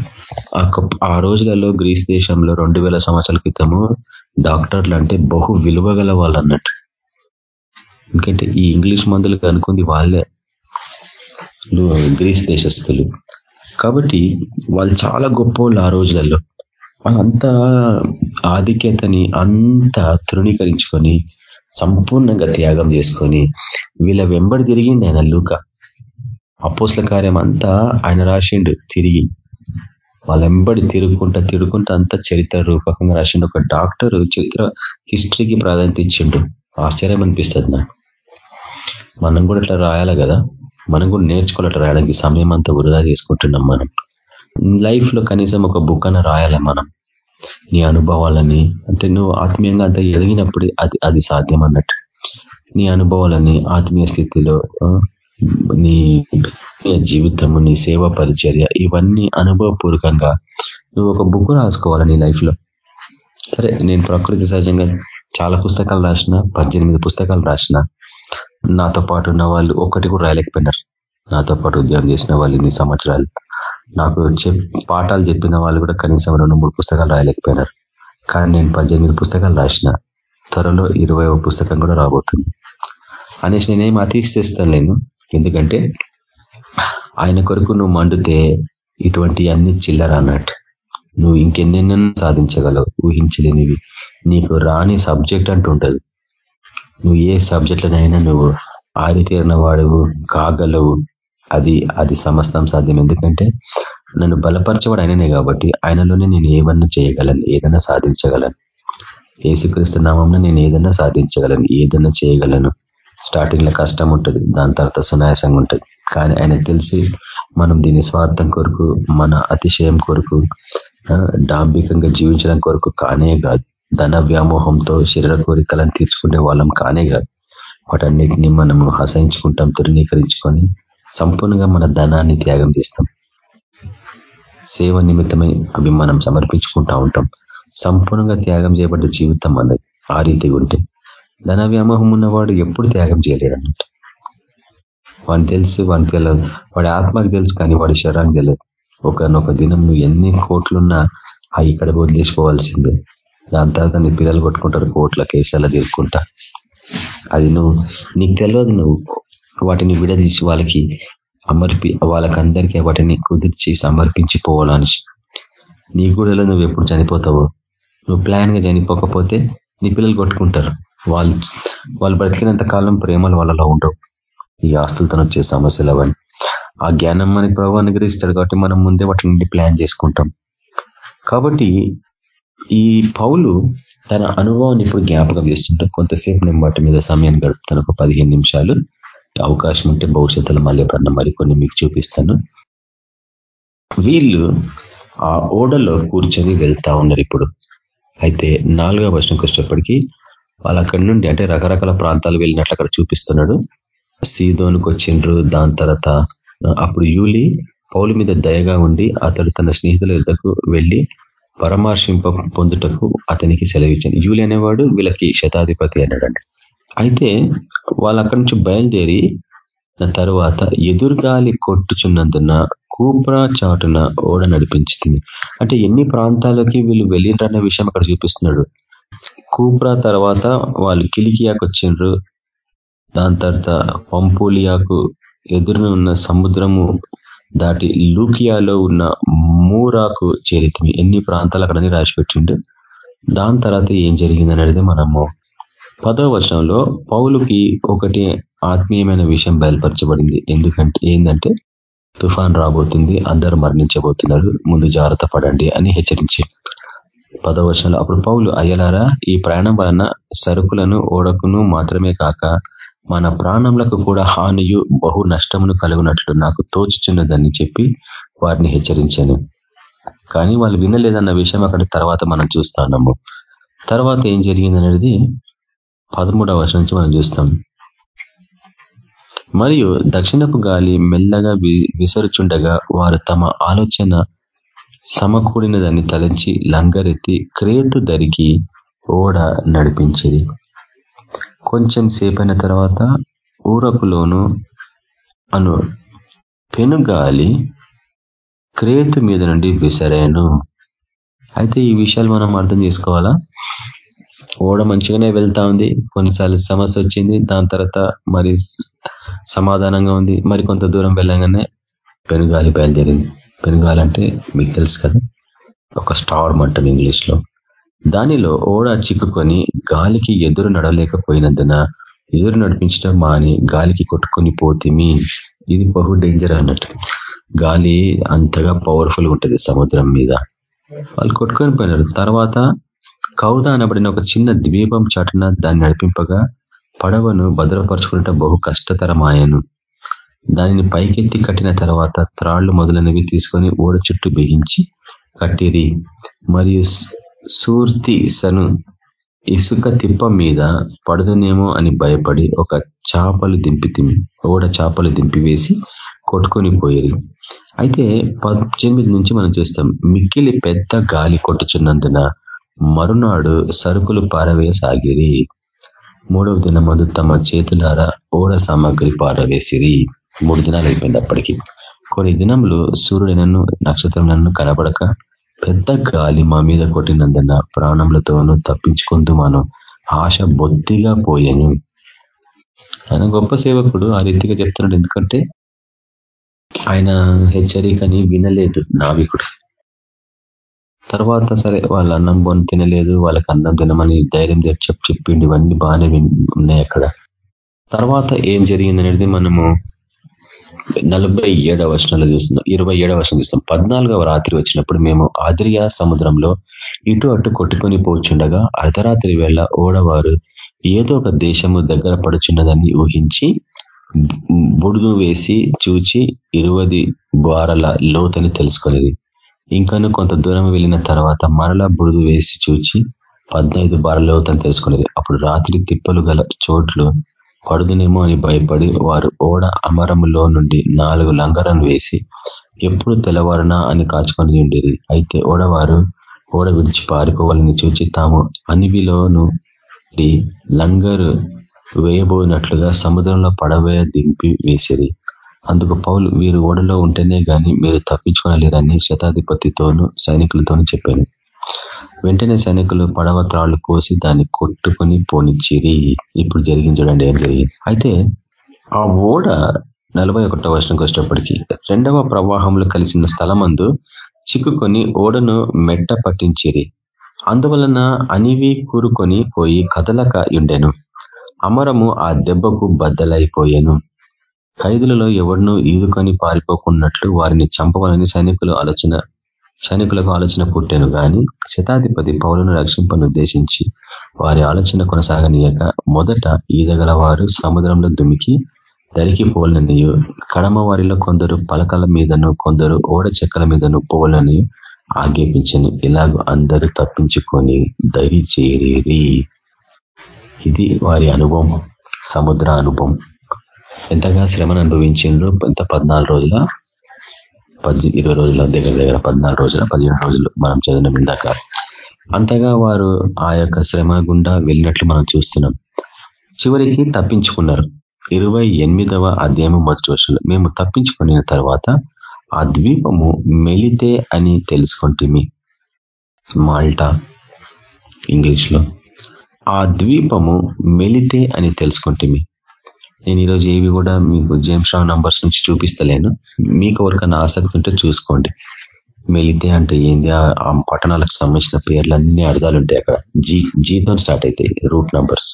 ఆ రోజులలో గ్రీస్ దేశంలో రెండు వేల సంవత్సరాల క్రితము డాక్టర్లు అంటే బహు విలువ గల వాళ్ళు అన్నట్టు ఎందుకంటే ఈ ఇంగ్లీష్ మందులకు అనుకుంది వాళ్ళే. గ్రీస్ దేశస్తులు కాబట్టి వాళ్ళు చాలా గొప్ప ఆ రోజులలో. అంత ఆధిక్యతని అంత తృణీకరించుకొని సంపూర్ణంగా త్యాగం చేసుకొని వీళ్ళ వెంబడి తిరిగింది ఆయన లూక. అపోస్ల కార్యం అంతా ఆయన రాసిండు తిరిగి. వాళ్ళ వెంబడి తిరుగుకుంటా తిరుగుకుంటా అంతా చరిత్ర రూపకంగా రాసిండు. ఒక డాక్టర్ చరిత్ర హిస్టరీకి ప్రాధాన్యత ఇచ్చిండు. ఆశ్చర్యం అనిపిస్తుంది నాకు. మనం కూడా ఇట్లా రాయాలి కదా. మనం కూడా నేర్చుకోవాలి రాయడానికి. సమయం అంతా వృధా చేసుకుంటున్నాం మనం. లైఫ్లో కనీసం ఒక బుక్ అన్న రాయాలి మనం. నీ అనుభవాలని అంటే నువ్వు ఆత్మీయంగా అంత ఎదిగినప్పుడు అది అది సాధ్యం అన్నట్టు. నీ అనుభవాలని ఆత్మీయ స్థితిలో నీ జీవితము నీ సేవ పరిచర్య ఇవన్నీ అనుభవపూర్వకంగా నువ్వు ఒక బుక్ రాసుకోవాలి నీ లైఫ్లో. సరే నేను ప్రకృతి సహజంగా చాలా పుస్తకాలు రాసిన పద్దెనిమిది పుస్తకాలు రాసిన. నాతో పాటు ఉన్న వాళ్ళు ఒక్కటి కూడా రాయలేకపోయినారు. నాతో పాటు ఉద్యోగం చేసిన వాళ్ళు ఇన్ని సంవత్సరాలు. నాకు పాఠాలు చెప్పిన వాళ్ళు కూడా కనీసం రెండు మూడు పుస్తకాలు రాయలేకపోయినారు. కానీ నేను పద్దెనిమిది పుస్తకాలు రాసిన. త్వరలో ఇరవై పుస్తకం కూడా రాబోతుంది. అనేసి నేనేం అతీక్షిస్తాను నేను ఎందుకంటే ఆయన కొరకు నువ్వు మండితే ఇటువంటి అన్ని చిల్లర అన్నట్టు. నువ్వు ఇంకెన్నెన్నో సాధించగలవు ఊహించలేనివి. నీకు రాని సబ్జెక్ట్ అంటూ ఉంటుంది. నువ్వు ఏ సబ్జెక్టులనైనా నువ్వు ఆరితేరిన వాడువు కాగలవు. అది అది సమస్తం సాధ్యం. ఎందుకంటే నన్ను బలపరచవాడు ఆయననే కాబట్టి ఆయనలోనే నేను ఏమన్నా చేయగలను ఏదైనా సాధించగలను. ఏసుక్రీస్తు నామంలో నేను ఏదన్నా సాధించగలను ఏదన్నా చేయగలను. స్టార్టింగ్లో కష్టం ఉంటుంది దాని తర్వాత సునాయాసంగా ఉంటుంది. కానీ ఆయనకు తెలిసి మనం దీని స్వార్థం కొరకు మన అతిశయం కొరకు డాంబికంగా జీవించడం కొరకు కానే కాదు. ధన వ్యామోహంతో శరీర కోరికలను తీర్చుకునే వాళ్ళం కానే కాదు. వాటన్నిటిని మనము హసయించుకుంటాం తృణీకరించుకొని సంపూర్ణంగా మన ధనాన్ని త్యాగం చేస్తాం. సేవ నిమిత్తమై అవి మనం సమర్పించుకుంటా ఉంటాం. సంపూర్ణంగా త్యాగం చేయబడ్డ జీవితం అన్నది ఆ రీతిగా ఉంటే. ధన వ్యామోహం ఉన్నవాడు ఎప్పుడు త్యాగం చేయలేడు అన్నట్టు వాడిని తెలుసు వాడిని తెలియదు వాడి ఆత్మకు తెలుసు కానీ వాడి శరీరానికి తెలియదు ఒకనొక దినం నువ్వు ఎన్ని కోట్లున్నా ఆ ఇక్కడ వదిలేసుకోవాల్సిందే. దాని తర్వాత నీ పిల్లలు కొట్టుకుంటారు కోట్ల కేసాల తీరుకుంటా అది నువ్వు నీకు తెలియదు నువ్వు. వాటిని విడదీసి వాళ్ళకి అమర్పి వాళ్ళకందరికీ వాటిని కుదిర్చి సమర్పించి పోవాలని. నీ కూడా నువ్వు ఎప్పుడు చనిపోతావో. నువ్వు ప్లాన్గా చనిపోకపోతే నీ పిల్లలు కొట్టుకుంటారు. వాళ్ళు వాళ్ళు బ్రతికినంత కాలం ప్రేమలు వాళ్ళలో ఉండవు. ఈ ఆస్తులతో వచ్చే సమస్యలు అవన్నీ. ఆ జ్ఞానం మనకి ప్రభావ అనుగ్రహిస్తాడు కాబట్టి మనం ముందే వాటి నుండి ప్లాన్ చేసుకుంటాం. కాబట్టి ఈ పౌలు తన అనుభవాన్ని ఇప్పుడు జ్ఞాపకం చేస్తుంటాం కొంతసేపు నేను వాటి మీద సమయాన్ని గడుపుతాను. ఒక పదిహేను నిమిషాలు. అవకాశం ఉంటే భవిష్యత్తులో మళ్ళీ ఎప్పుడన్నా మరికొన్ని మీకు చూపిస్తాను. వీళ్ళు ఆ ఓడలో కూర్చొని వెళ్తా ఉన్నారు ఇప్పుడు. అయితే నాలుగవ వర్షంకి వచ్చేటప్పటికీ వాళ్ళు అక్కడి నుండి అంటే రకరకాల ప్రాంతాలు వెళ్ళినట్లు అక్కడ చూపిస్తున్నాడు. సీదోనికి వచ్చిండ్రు. దాని తర్వాత అప్పుడు యూలి పౌలు మీద దయగా ఉండి అతడు తన స్నేహితుల యుద్ధకు వెళ్ళి పరామర్శింప పొందుటకు అతనికి సెలవిచ్చింది. యూలి అనేవాడు వీళ్ళకి శతాధిపతి అన్నాడండి అయితే వాళ్ళు అక్కడి నుంచి బయలుదేరి తరువాత ఎదురుగాలి కొట్టుచున్నందున కూప్రా చాటున ఓడ నడిపించింది. అంటే ఎన్ని ప్రాంతాలకి వీళ్ళు వెళ్ళిండ్రన్న విషయం అక్కడ చూపిస్తున్నాడు. కూప్రా తర్వాత వాళ్ళు కిలికియాకు వచ్చిండ్రు దాని తర్వాత పంపోలియాకు ఎదురున ఉన్న సముద్రము దాటి లూకియాలో ఉన్న మూరాకు చేరితిమి ఎన్ని ప్రాంతాలు అక్కడని రాసిపెట్టిండు. దాని తర్వాత ఏం జరిగింది అనేది మనము పదో వచనంలో పౌలుకి ఒకటి ఆత్మీయమైన విషయం బయలుపరచబడింది. ఎందుకంటే ఏంటంటే తుఫాన్ రాబోతుంది అందరూ మరణించబోతున్నారు ముందు జాగ్రత్త పడండి అని హెచ్చరించి పదో అప్పుడు పౌలు అయ్యలారా ఈ ప్రయాణం వలన సరుకులను ఓడకును మాత్రమే కాక మన ప్రాణములకు కూడా హానియు బహు నష్టమును కలుగునట్లు నాకు తోచుచున్నదని చెప్పి వారిని హెచ్చరించాను. కానీ వాళ్ళు వినలేదన్న విషయం అక్కడ తర్వాత మనం చూస్తున్నాము తర్వాత ఏం జరిగింది అనేది పదమూడవ వర్షం నుంచి మనం చూస్తాం. మరియు దక్షిణపు గాలి మెల్లగా విసరుచుండగా వారు తమ ఆలోచన సమకూడినదని తలంచి లంగరెత్తి క్రేతు దరికి ఓడ నడిపించేది కొంచెం సేపైన తర్వాత ఊరకులోను అను పెనుగాలి క్రేతు మీద నుండి విసరాను. అయితే ఈ విషయాలు మనం అర్థం చేసుకోవాలా? ఓడ మంచిగానే వెళ్తా ఉంది. కొన్నిసార్లు సమస్య వచ్చింది. దాని తర్వాత మరి సమాధానంగా ఉంది. మరి కొంత దూరం వెళ్ళగానే పెనుగాలి బయలుదేరింది. పెరగాలంటే మీకు తెలుసు కదా ఒక స్టార్మ్ అంటాం ఇంగ్లీష్లో దానిలో ఓడ చిక్కుకొని గాలికి ఎదురు నడవలేకపోయినందున ఎదురు నడిపించడం మాని గాలికి కొట్టుకొని పోతిమి ఇది బహు డేంజర్ అన్నట్టు. గాలి అంతగా పవర్ఫుల్ ఉంటుంది సముద్రం మీద. వాళ్ళు కొట్టుకొని పోయినారు. తర్వాత కౌద అనబడిన ఒక చిన్న ద్వీపం చాటున దాన్ని నడిపింపగా పడవను భద్రపరచుకుంటే బహు కష్టతరమాయను. దానిని పైకెత్తి కట్టిన తర్వాత త్రాళ్ళు మొదలైనవి తీసుకొని ఓడ చుట్టూ బిగించి కట్టిరి. మరియు సూర్తి సను ఇసుక తిప్ప మీద పడదునేమో అని భయపడి ఒక చాపలు దింపి ఓడ చాపలు దింపివేసి కొట్టుకొని పోయేది అయితే పద్దెనిమిది నుంచి మనం చూస్తాం మిక్కిలి పెద్ద గాలి కొట్టుచున్నందున మరునాడు సరుకులు పారవేయసాగిరి. మూడవ దినమందు తమ చేతులారా ఓడ సామాగ్రి పారవేసిరి. మూడు దినాలు అయిపోయింది అప్పటికి. కొన్ని దినములు సూర్యుడనను నక్షత్రములను కనబడక పెద్ద గాలి మా మీద కొట్టినందున ప్రాణములతోనూ తప్పించుకుంటూ మనం ఆశ బొత్తిగా పోయాను. ఆయన గొప్ప సేవకుడు ఆ రీతిగా చెప్తున్నాడు. ఎందుకంటే ఆయన హెచ్చరికని వినలేదు నావికుడు. తర్వాత సరే వాళ్ళ అన్నం బొని తినలేదు వాళ్ళకి అన్నం తినమని ధైర్యం చెప్పి చెప్పిండి. ఇవన్నీ బాగానే ఉన్నాయి అక్కడ. తర్వాత ఏం జరిగింది అనేది మనము నలభై ఏడవ వర్షంలో చూస్తున్నాం. ఇరవై ఏడవ వర్షం చూస్తాం పద్నాలుగవ రాత్రి వచ్చినప్పుడు మేము ఆద్రియా సముద్రంలో ఇటు అటు కొట్టుకొని పోచుండగా అర్ధరాత్రి వేళ ఓడవారు ఏదో ఒక దేశము దగ్గర పడుచున్నదని ఊహించి బుడుగు వేసి చూచి ఇరువది బారల లోతని తెలుసుకునేది ఇంకను కొంత దూరం వెళ్ళిన తర్వాత మరలా బుడుగు వేసి చూచి పద్నైదు బారల లోతని తెలుసుకునేది అప్పుడు రాత్రి తిప్పలు గల చోట్లు పడుదునేమో అని భయపడి వారు ఓడ అమరములో నుండి నాలుగు లంగరం వేసి ఎప్పుడు తెల్లవారునా అని కాచుకొని ఉండేది అయితే ఓడవారు ఓడ విడిచి పారిపోవాలని చూచి తాము అనివిలోను లంగరు వేయబోయినట్లుగా సముద్రంలో పడవేయ దింపి వేసిరి. అందుకు పౌలు వీరు ఓడలో ఉంటేనే గాని మీరు తప్పించుకోలేరని శతాధిపతితోనూ సైనికులతోనూ చెప్పాను. వెంటనే సైనికులు పడవ త్రాళ్ళు కోసి దాన్ని కొట్టుకొని పోనిచ్చిరి ఇప్పుడు జరిగింది చూడండి ఏం జరిగింది. అయితే ఆ ఓడ నలభై ఒకటో వర్షంకి వచ్చేటప్పటికి రెండవ ప్రవాహంలో కలిసిన స్థలమందు చిక్కుకొని ఓడను మెట్ట పట్టించిరి. అందువలన అనివి కూరుకొని పోయి కదలక ఉండెను అమరము ఆ దెబ్బకు బద్దలైపోయాను. ఖైదులలో ఎవరినూ ఈదుకొని పారిపోకున్నట్లు వారిని చంపవాలని సైనికులు ఆలోచన సైనికులకు ఆలోచన పుట్టాను గాని శతాధిపతి పౌలను ఉద్దేశించి వారి ఆలోచన కొనసాగనీయక మొదట ఈదగల వారు సముద్రంలో దుమికి దరికి పోలననియు కడమ వారిలో కొందరు పలకల మీదను కొందరు ఓడ చెక్కల మీదను పోలని ఆజ్ఞాపించను. ఇలాగూ అందరూ తప్పించుకొని దరి చేరి ఇది వారి అనుభవం సముద్ర అనుభవం. ఎంతగా శ్రమను అనుభవించిండ్రు ఎంత పద్నాలుగు రోజుల పద్దె ఇరవై రోజుల దగ్గర దగ్గర పద్నాలుగు రోజుల పదిహేను రోజులు మనం చదివిన ఇందాక అంతగా వారు ఆ యొక్క శ్రమ గుండా వెళ్ళినట్లు మనం చూస్తున్నాం. చివరికి తప్పించుకున్నారు. ఇరవై ఎనిమిదవ అధ్యాయము మొదటి వర్షంలో మేము తప్పించుకున్న తర్వాత ఆ ద్వీపము మెలితే అని తెలుసుకుంటే మాల్టా ఇంగ్లీష్లో ఆ ద్వీపము మెలితే అని తెలుసుకుంటే నేను ఈరోజు ఏవి కూడా మీకు జేమ్స్ రావు నంబర్స్ నుంచి చూపిస్తలేను. మీకు ఎవరికైనా ఆసక్తి ఉంటే చూసుకోండి. మెలితే అంటే ఏంది? ఆ పట్టణాలకు సంబంధించిన పేర్లన్నీ అర్థాలు ఉంటాయి అక్కడ. జీ జీతో స్టార్ట్ అవుతాయి రూట్ నంబర్స్.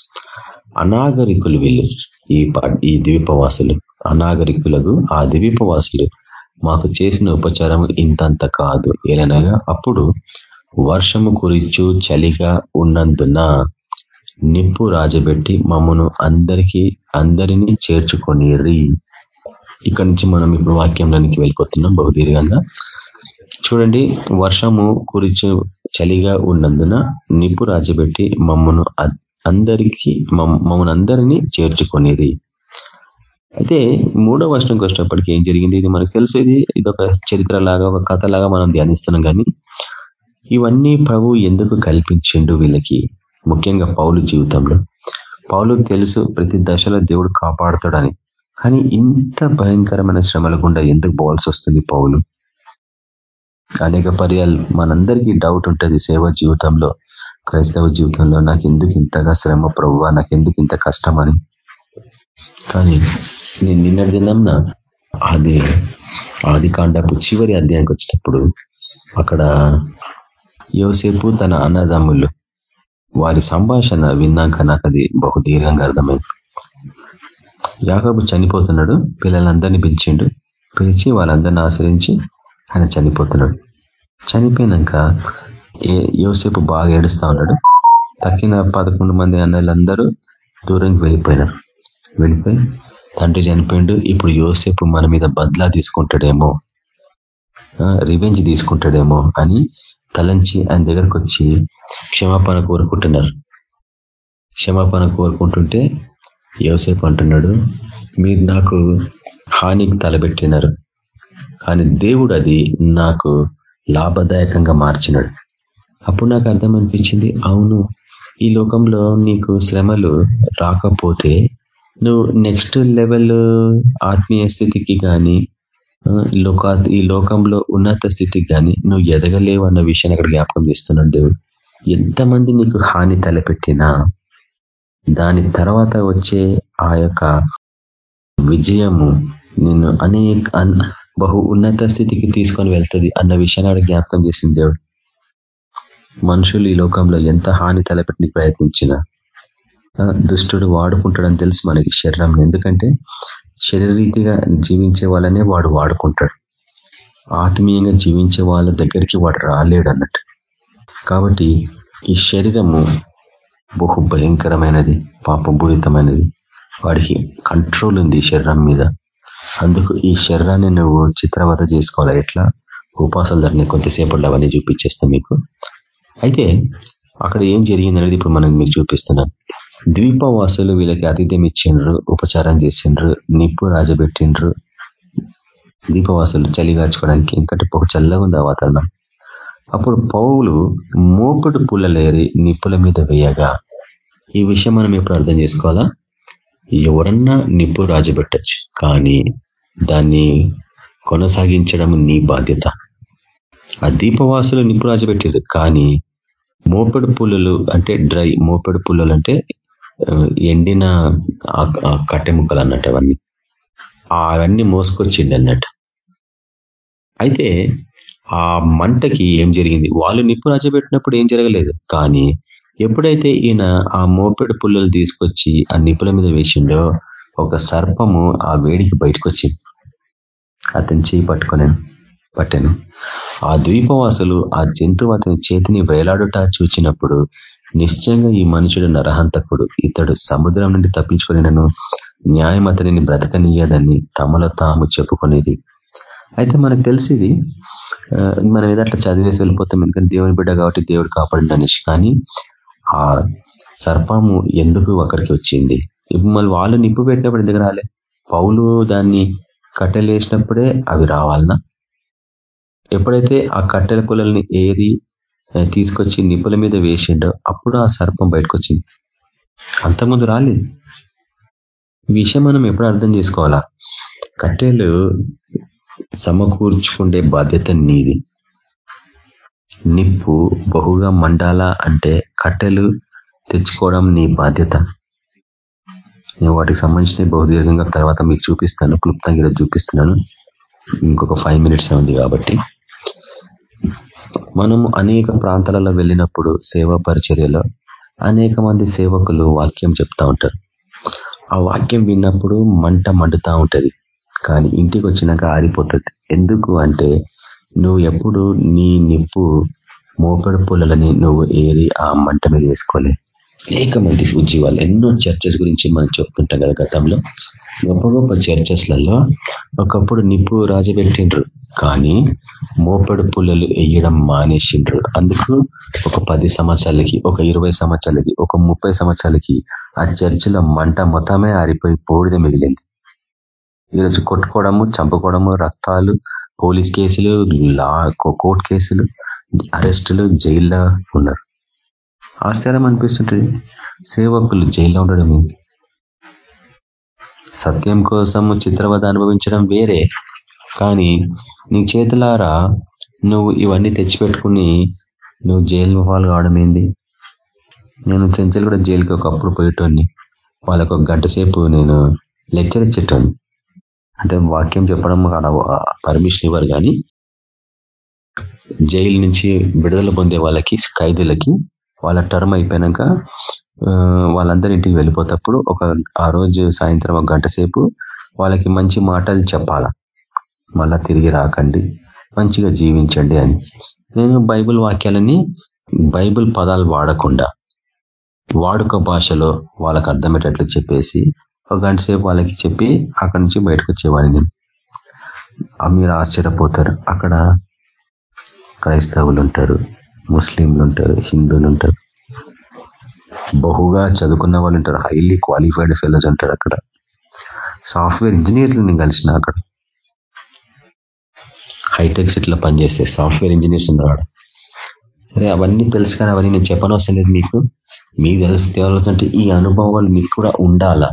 అనాగరికులు వీళ్ళు ఈ ఈ ద్వీపవాసులు. అనాగరికులకు ఆ ద్వీపవాసులు మాకు చేసిన ఉపచారం ఇంతంత కాదు. ఏలనగా అప్పుడు వర్షము కురిచు చలిగా ఉన్నందున నిప్పు రాజబెట్టి మమ్మను అందరికీ అందరినీ చేర్చుకొనిరి. ఇక్కడి నుంచి మనం ఇప్పుడు వాక్యంలోనికి వెళ్ళిపోతున్నాం బహుదీర్ఘంగా. చూడండి వర్షము కురిచి చలిగా ఉన్నందున నిప్పు రాజబెట్టి మమ్మను అందరికీ మమ్మల్ని అందరినీ చేర్చుకొనిరి. అయితే మూడో వర్షంకి వచ్చినప్పటికీ ఏం జరిగింది? ఇది మనకు తెలుసు. ఇది ఒక చరిత్ర లాగా ఒక కథ లాగా మనం ధ్యానిస్తున్నాం. కానీ ఇవన్నీ ప్రభు ఎందుకు కల్పించిండు వీళ్ళకి? ముఖ్యంగా పౌలు జీవితంలో. పౌలుకు తెలుసు ప్రతి దశలో దేవుడు కాపాడుతాడని. కానీ ఇంత భయంకరమైన శ్రమల గుండా ఎందుకు పోవాల్సి వస్తుంది పౌలు? అనేక పర్యాలు మనందరికీ డౌట్ ఉంటుంది. సేవ జీవితంలో క్రైస్తవ జీవితంలో నాకు ఎందుకు ఇంతగా శ్రమ ప్రవ్వా? నాకు ఎందుకు ఇంత కష్టం అని. కానీ నేను నిన్న దినంన అది ఆది కాండపు చివరి అధ్యాయానికి వచ్చినప్పుడు అక్కడ యోసేపు తన అన్నదమ్ములు వారి సంభాషణ విన్నాక నాకు అది బహు దీర్ఘంగా అర్థమైంది. యాకబు చనిపోతున్నాడు పిల్లలందరినీ పిలిచిండు. పిలిచి వాళ్ళందరినీ ఆశ్రయించి ఆయన చనిపోతున్నాడు. చనిపోయినాక యోసేపు బాగా ఏడుస్తా ఉన్నాడు. తక్కిన పదకొండు మంది అన్నలందరూ దూరంకి వెళ్ళిపోయినారు. వెళ్ళిపోయి తండ్రి చనిపోయిండు. ఇప్పుడు యోసేపు మన మీద బద్లా తీసుకుంటాడేమో రివెంజ్ తీసుకుంటాడేమో అని తలంచి ఆయన దగ్గరకు వచ్చి క్షమాపణ కోరుకుంటున్నారు. క్షమాపణ కోరుకుంటుంటే యోసేపు అంటున్నాడు మీరు నాకు హానికి తలబెట్టినారు కానీ దేవుడు అది నాకు లాభదాయకంగా మార్చినాడు. అప్పుడు నాకు అర్థం అనిపించింది అవును ఈ లోకంలో నీకు శ్రమలు రాకపోతే నువ్వు నెక్స్ట్ లెవెల్ ఆత్మీయ స్థితికి కానీ లోకా ఈ లోకంలో ఉన్నత స్థితికి కానీ నువ్వు ఎదగలేవు అన్న విషయాన్ని అక్కడ జ్ఞాపకం చేస్తున్నాడు దేవుడు. ఎంతమంది నీకు హాని తలపెట్టినా దాని తర్వాత వచ్చే ఆ యొక్క విజయము నిన్ను అనేక బహు ఉన్నత స్థితికి తీసుకొని వెళ్తుంది అన్న విషయాన్ని జ్ఞాపకం చేసింది దేవుడు. మనుషులు ఈ లోకంలో ఎంత హాని తలపెట్టి ప్రయత్నించిన దుష్టుడు వాడుకుంటాడని తెలుసు మనకి శరీరం ఎందుకంటే శరీరీతిగా జీవించే వాళ్ళనే వాడు వాడుకుంటాడు. ఆత్మీయంగా జీవించే వాళ్ళ దగ్గరికి వాడు రాలేడు అన్నట్టు కాబట్టి ఈ శరీరము బహు భయంకరమైనది పాపభూరితమైనది వాడికి కంట్రోల్ ఉంది శరీరం మీద. అందుకు ఈ శరీరాన్ని నువ్వు చిత్రవత చేసుకోవాలి. ఎట్లా? ఉపాసాలు ధరని కొంతసేపట్లో అవన్నీ చూపించేస్తాం మీకు. అయితే అక్కడ ఏం జరిగింది అనేది ఇప్పుడు మనం మీకు చూపిస్తున్నాను. ద్వీపవాసులు వీళ్ళకి అతిథ్యం ఇచ్చిండ్రు ఉపచారం చేసిండ్రు నిప్పు రాజబెట్టిండ్రు. దీపవాసులు చలిగార్చుకోవడానికి ఎందుకంటే బహు చల్లగా ఉంది ఆ వాతావరణం. అప్పుడు పౌలు మోపుడు పుల్లలేరి నిప్పుల మీద వేయగా ఈ విషయం మనం ఎప్పుడు అర్థం చేసుకోవాలా? ఎవరన్నా నిప్పు రాజబెట్టచ్చు కానీ దాన్ని కొనసాగించడం నీ బాధ్యత. ఆ దీపవాసులు నిప్పు రాజబెట్టారు కానీ మోపెడు పుల్లలు అంటే డ్రై మోపెడు పుల్లలు అంటే ఎండిన కట్టె ముక్కలు అన్నట్టు అవన్నీ. అవన్నీ మోసుకొచ్చిండి అన్నట్టు అయితే ఆ మంటకి ఏం జరిగింది? వాళ్ళు నిప్పు రాజబెట్టినప్పుడు ఏం జరగలేదు. కానీ ఎప్పుడైతే ఈయన ఆ మోపెడు పుల్లలు తీసుకొచ్చి ఆ నిప్పుల మీద వేసిండో ఒక సర్పము ఆ వేడికి బయటకు వచ్చింది అతని చేయి పట్టుకున్నాను పట్టాను. ఆ ద్వీపవాసులు ఆ జంతువు అతని చేతిని వేలాడుట చూచినప్పుడు నిశ్చయంగా ఈ మనుషుడు నరహంతకుడు. ఇతడు సముద్రం నుండి తప్పించుకొని నన్ను న్యాయం అతనిని బ్రతకనీయదని తమలో తాము చెప్పుకునేది అయితే మనకు తెలిసింది మనం ఏదో అట్లా చదివేసి వెళ్ళిపోతాం. ఎందుకంటే దేవుని బిడ్డ కాబట్టి దేవుడు కాపాడండి అనేసి కానీ ఆ సర్పము ఎందుకు అక్కడికి వచ్చింది? మళ్ళీ వాళ్ళు నిప్పు పెట్టినప్పుడు ఎందుకు రాలే? పౌలు దాన్ని కట్టెలు వేసినప్పుడే అవి రావాలనా? ఎప్పుడైతే ఆ కట్టెల కులల్ని ఏరి తీసుకొచ్చి నిప్పుల మీద వేసిండో అప్పుడు ఆ సర్పం బయటకు వచ్చింది అంతకుముందు రాలేదు. విషయం మనం ఎప్పుడు అర్థం చేసుకోవాలా? కట్టెలు సమకూర్చుకుండే బాధ్యత నీది. నిప్పు బహుగా మండాల అంటే కట్టెలు తెచ్చుకోవడం నీ బాధ్యత. నేను వాటికి సంబంధించిన బహుదీర్ఘంగా తర్వాత మీకు చూపిస్తాను. క్లుప్తంగా చూపిస్తున్నాను. ఇంకొక ఫైవ్ మినిట్స్ ఉంది కాబట్టి. మనము అనేక ప్రాంతాలలో వెళ్ళినప్పుడు సేవా పరిచర్యలో అనేక మంది సేవకులు వాక్యం చెప్తా ఉంటారు. ఆ వాక్యం విన్నప్పుడు మంట మండుతా ఉంటుంది. కానీ ఇంటికి వచ్చినాక ఆరిపోతుంది. ఎందుకు అంటే నువ్వు ఎప్పుడు నీ నిప్పు మోపెడు పుల్లలని నువ్వు ఏరి ఆ మంట మీద వేసుకోలే. అనేక మంది ఉద్యోగాలు ఎన్నో చర్చస్ గురించి మనం చెప్తుంటాం కదా గతంలో. గొప్ప గొప్ప చర్చస్లలో ఒకప్పుడు నిప్పు రాజబెట్టిండ్రు కానీ మోపెడు పుల్లలు వేయడం మానేసిండ్రు. అందుకు ఒక పది సంవత్సరాలకి ఒక ఇరవై సంవత్సరాలకి ఒక ముప్పై సంవత్సరాలకి ఆ చర్చిలో మంట మొత్తమే ఆరిపోయి పోడిద మిగిలింది. ఈరోజు కొట్టుకోవడము చంపుకోవడము రక్తాలు పోలీస్ కేసులు లా కోర్టు కేసులు అరెస్టులు జైల్లో ఉన్నారు. ఆశ్చర్యం అనిపిస్తుంటుంది సేవకులు జైల్లో ఉండడం సత్యం కోసం చిత్రవద అనుభవించడం వేరే. కానీ నీ చేతులారా నువ్వు ఇవన్నీ తెచ్చిపెట్టుకుని నువ్వు జైలు పాలు కావడం ఏంది? నేను చెంచలు కూడా జైలుకి ఒకప్పుడు పోయేటోని వాళ్ళకు ఒక గంట సేపు నేను లెక్చర్ ఇచ్చేటోని అంటే వాక్యం చెప్పడం పర్మిషన్ ఇవ్వరు కానీ జైలు నుంచి విడుదల పొందే వాళ్ళకి ఖైదీలకి వాళ్ళ టర్మ్ అయిపోయినాక వాళ్ళందరి ఇంటికి వెళ్ళిపోతప్పుడు ఒక ఆ రోజు సాయంత్రం ఒక గంట సేపు వాళ్ళకి మంచి మాటలు చెప్పాల. మళ్ళా తిరిగి రాకండి మంచిగా జీవించండి అని. నేను బైబుల్ వాక్యాలని బైబుల్ పదాలు వాడకుండా వాడుక భాషలో వాళ్ళకి అర్థమయ్యేటట్లు చెప్పేసి ఒక గంట సేపు వాళ్ళకి చెప్పి అక్కడి నుంచి బయటకు వచ్చేవాడిని. నేను మీరు ఆశ్చర్యపోతారు. అక్కడ క్రైస్తవులు ఉంటారు ముస్లింలు ఉంటారు హిందువులు ఉంటారు. బహుగా చదువుకున్న వాళ్ళు ఉంటారు హైలీ క్వాలిఫైడ్ ఫెలోస్ ఉంటారు అక్కడ. సాఫ్ట్వేర్ ఇంజనీర్లు నేను కలిసిన అక్కడ. హైటెక్స్ ఇట్లా పనిచేస్తే సాఫ్ట్వేర్ ఇంజనీర్స్ ఉన్నారు సరే అవన్నీ తెలుసు కానీ అవన్నీ నేను చెప్పనవసరం లేదు మీకు. మీకు తెలిసి తేవాల్సింటే ఈ అనుభవాలు మీకు కూడా ఉండాలా?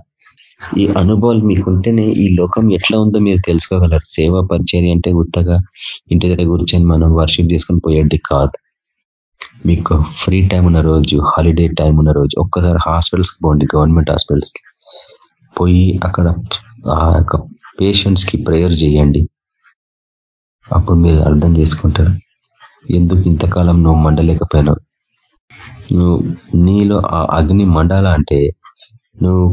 ఈ అనుభవాలు మీకుంటేనే ఈ లోకం ఎట్లా ఉందో మీరు తెలుసుకోగలరు. సేవా పరిచర్య అంటే ఉత్తగా ఇంటి దగ్గర కూర్చొని మనం వర్షిప్ చేసుకొని పోయేది కాదు. మీకు ఫ్రీ టైం ఉన్న రోజు హాలిడే టైం ఉన్న రోజు ఒక్కసారి హాస్పిటల్స్కి పోండి గవర్నమెంట్ హాస్పిటల్స్కి. పోయి అక్కడ ఆ యొక్క పేషెంట్స్కి ప్రేయర్ చేయండి. అప్పుడు మీరు అర్థం చేసుకుంటారు. ఎందుకు ఇంతకాలం నువ్వు మండలేకపోయినావు? నువ్వు నీలో ఆ అగ్ని మండాల అంటే నువ్వు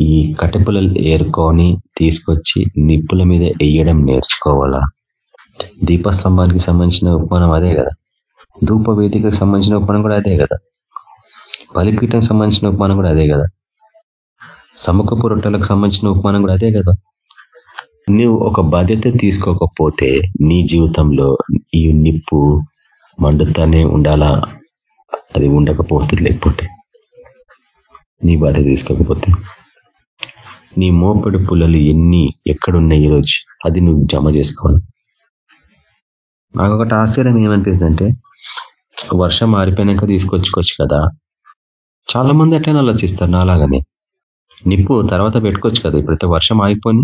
ఈ కట్టెపులలు ఏరుకొని తీసుకొచ్చి నిప్పుల మీద వేయడం నేర్చుకోవాలా? దీపస్తంభానికి సంబంధించిన ఉపమానం అదే కదా. ధూప వేదికకు సంబంధించిన ఉపమానం కూడా అదే కదా. బలిపీఠం సంబంధించిన ఉపమానం కూడా అదే కదా. సముఖపు రొట్టెలకు సంబంధించిన ఉపమానం కూడా అదే కదా. నువ్వు ఒక బాధ్యత తీసుకోకపోతే నీ జీవితంలో ఈ నిప్పు మండుతానే ఉండాలా? అది ఉండకపోతే లేకపోతే నీ బాధ్యత తీసుకోకపోతే. నీ మోపడి పుల్లలు ఎన్ని ఎక్కడున్నాయి ఈరోజు అది నువ్వు జమ చేసుకోవాలి. నాకు ఒకటి ఆశ్చర్యం ఏమనిపిస్తుందంటే వర్షం మారిపోయినాక తీసుకొచ్చుకోవచ్చు కదా. చాలా మంది అట్లనే ఆలోచిస్తారు నాలాగానే. నిప్పు తర్వాత పెట్టుకోవచ్చు కదా. ఇప్పుడైతే వర్షం ఆగిపోని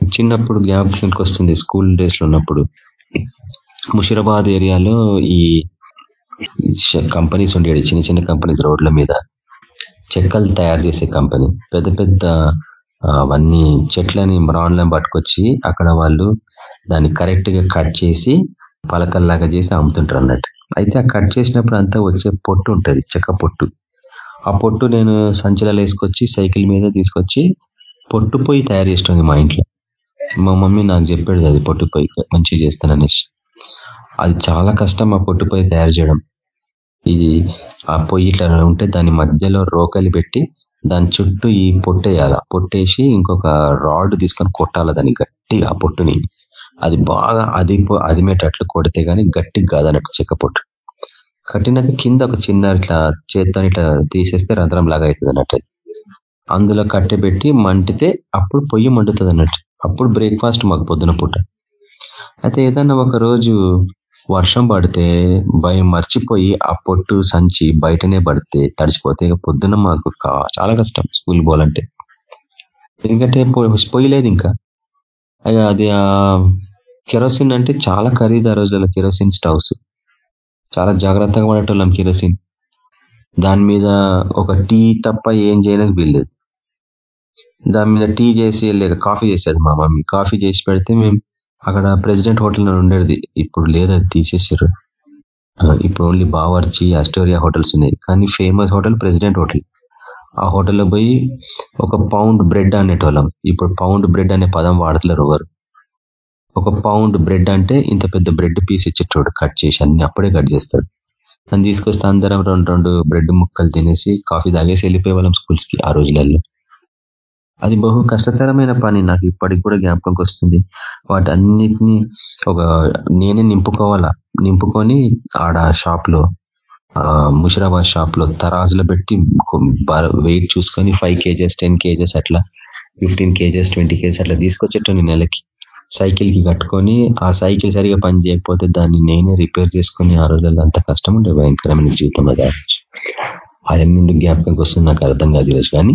చిన్నప్పుడు జ్ఞాపకానికి వస్తుంది స్కూల్ డేస్లో ఉన్నప్పుడు. ముషిరాబాద్ ఏరియాలో ఈ కంపెనీస్ ఉండేవి చిన్న చిన్న కంపెనీస్ రోడ్ల మీద. చెక్కలు తయారు చేసే కంపెనీ పెద్ద పెద్ద అవన్నీ చెట్లని రాన్లను పట్టుకొచ్చి అక్కడ వాళ్ళు దాన్ని కరెక్ట్గా కట్ చేసి పలకల్లాగా చేసి అమ్ముతుంటారు అన్నట్టు. అయితే ఆ కట్ చేసినప్పుడు అంతా వచ్చే పొట్టు ఉంటుంది చెక్క పొట్టు. ఆ పొట్టు నేను సంచలలో వేసుకొచ్చి సైకిల్ మీద తీసుకొచ్చి పొట్టు పొయ్యి తయారు చేస్తుంది మా ఇంట్లో. మా మమ్మీ నాకు చెప్పాడు అది పొట్టు పొయ్యి మంచిగా చేస్తాననేసి. అది చాలా కష్టం ఆ పొట్టు పొయ్యి తయారు చేయడం. ఇది ఆ పొయ్యి ఇట్లా ఉంటే దాని మధ్యలో రోకలి పెట్టి దాని చుట్టూ ఈ పొట్టేయాల పొట్టేసి ఇంకొక రాడ్ తీసుకొని కొట్టాల దాన్ని గట్టిగా ఆ పొట్టుని. అది బాగా అది అదిమేటట్లు కొడితే కానీ గట్టిగా కాదన్నట్టు చెక్క పొట్టు. కట్టినాక కింద ఒక చిన్న ఇట్లా చేత్తోని ఇట్లా తీసేస్తే రంధ్రం లాగా అవుతుంది అన్నట్టు. అందులో కట్టెబెట్టి మంటితే అప్పుడు పొయ్యి మండుతుంది అన్నట్టు అప్పుడు బ్రేక్ఫాస్ట్ మాకు పొద్దున పూట. అయితే ఏదన్నా ఒక రోజు వర్షం పడితే భయం మర్చిపోయి ఆ పొట్టు సంచి బయటనే పడితే తడిచిపోతే ఇక పొద్దున మాకు చాలా కష్టం స్కూల్ పోవాలంటే. ఎందుకంటే పోయలేదు ఇంకా. అది ఆ కెరోసిన్ అంటే చాలా ఖరీదు ఆ రోజుల్లో కెరోసిన్ స్టవ్స్. చాలా జాగ్రత్తగా పడేటోళ్ళం కెరోసిన్. దాని మీద ఒక టీ తప్ప ఏం చేయడానికి వీల్లేదు. దాని మీద టీ చేసి లేక కాఫీ చేసేది మా మమ్మీ. కాఫీ చేసి పెడితే మేము అక్కడ ప్రెసిడెంట్ హోటల్ ఉండేది. ఇప్పుడు లేదు అది తీసేసారు ఇప్పుడు ఓన్లీ బావర్చి అస్టోరియా హోటల్స్ ఉన్నాయి. కానీ ఫేమస్ హోటల్ ప్రెసిడెంట్ హోటల్. ఆ హోటల్లో పోయి ఒక పౌండ్ బ్రెడ్ అనేటోళ్ళం. ఇప్పుడు పౌండ్ బ్రెడ్ అనే పదం వాడతలేరు ఎవరు. ఒక పౌండ్ బ్రెడ్ అంటే ఇంత పెద్ద బ్రెడ్ పీస్ ఇచ్చేటోడు కట్ చేసి అన్ని అప్పుడే కట్ చేస్తాడు. అని తీసుకొస్తే అందరం రెండు రెండు బ్రెడ్ ముక్కలు తినేసి కాఫీ తాగేసి వెళ్ళిపోయే వాళ్ళం స్కూల్స్కి ఆ రోజులలో అది బహు కష్టతరమైన పని నాకు ఇప్పటికి కూడా జ్ఞాపకంకి వస్తుంది. వాటన్నిటినీ ఒక నేనే నింపుకోవాలా? నింపుకొని ఆడ షాప్లో ముషిరాబాద్ షాప్లో తరాజులో పెట్టి వెయిట్ చూసుకొని ఫైవ్ కేజెస్ టెన్ కేజెస్ అట్లా ఫిఫ్టీన్ కేజెస్ ట్వంటీ కేజెస్ అట్లా తీసుకొచ్చేటోని నెలకి. సైకిల్కి కట్టుకొని ఆ సైకిల్ సరిగా పని చేయకపోతే దాన్ని నేనే రిపేర్ చేసుకొని ఆ రోజుల్లో అంత కష్టం ఉండే భయంకరమైన జీవితం కావచ్చు అవన్నీ ఎందుకు జ్ఞాపకంకి వస్తుంది నాకు అర్థం కాదు ఈరోజు కానీ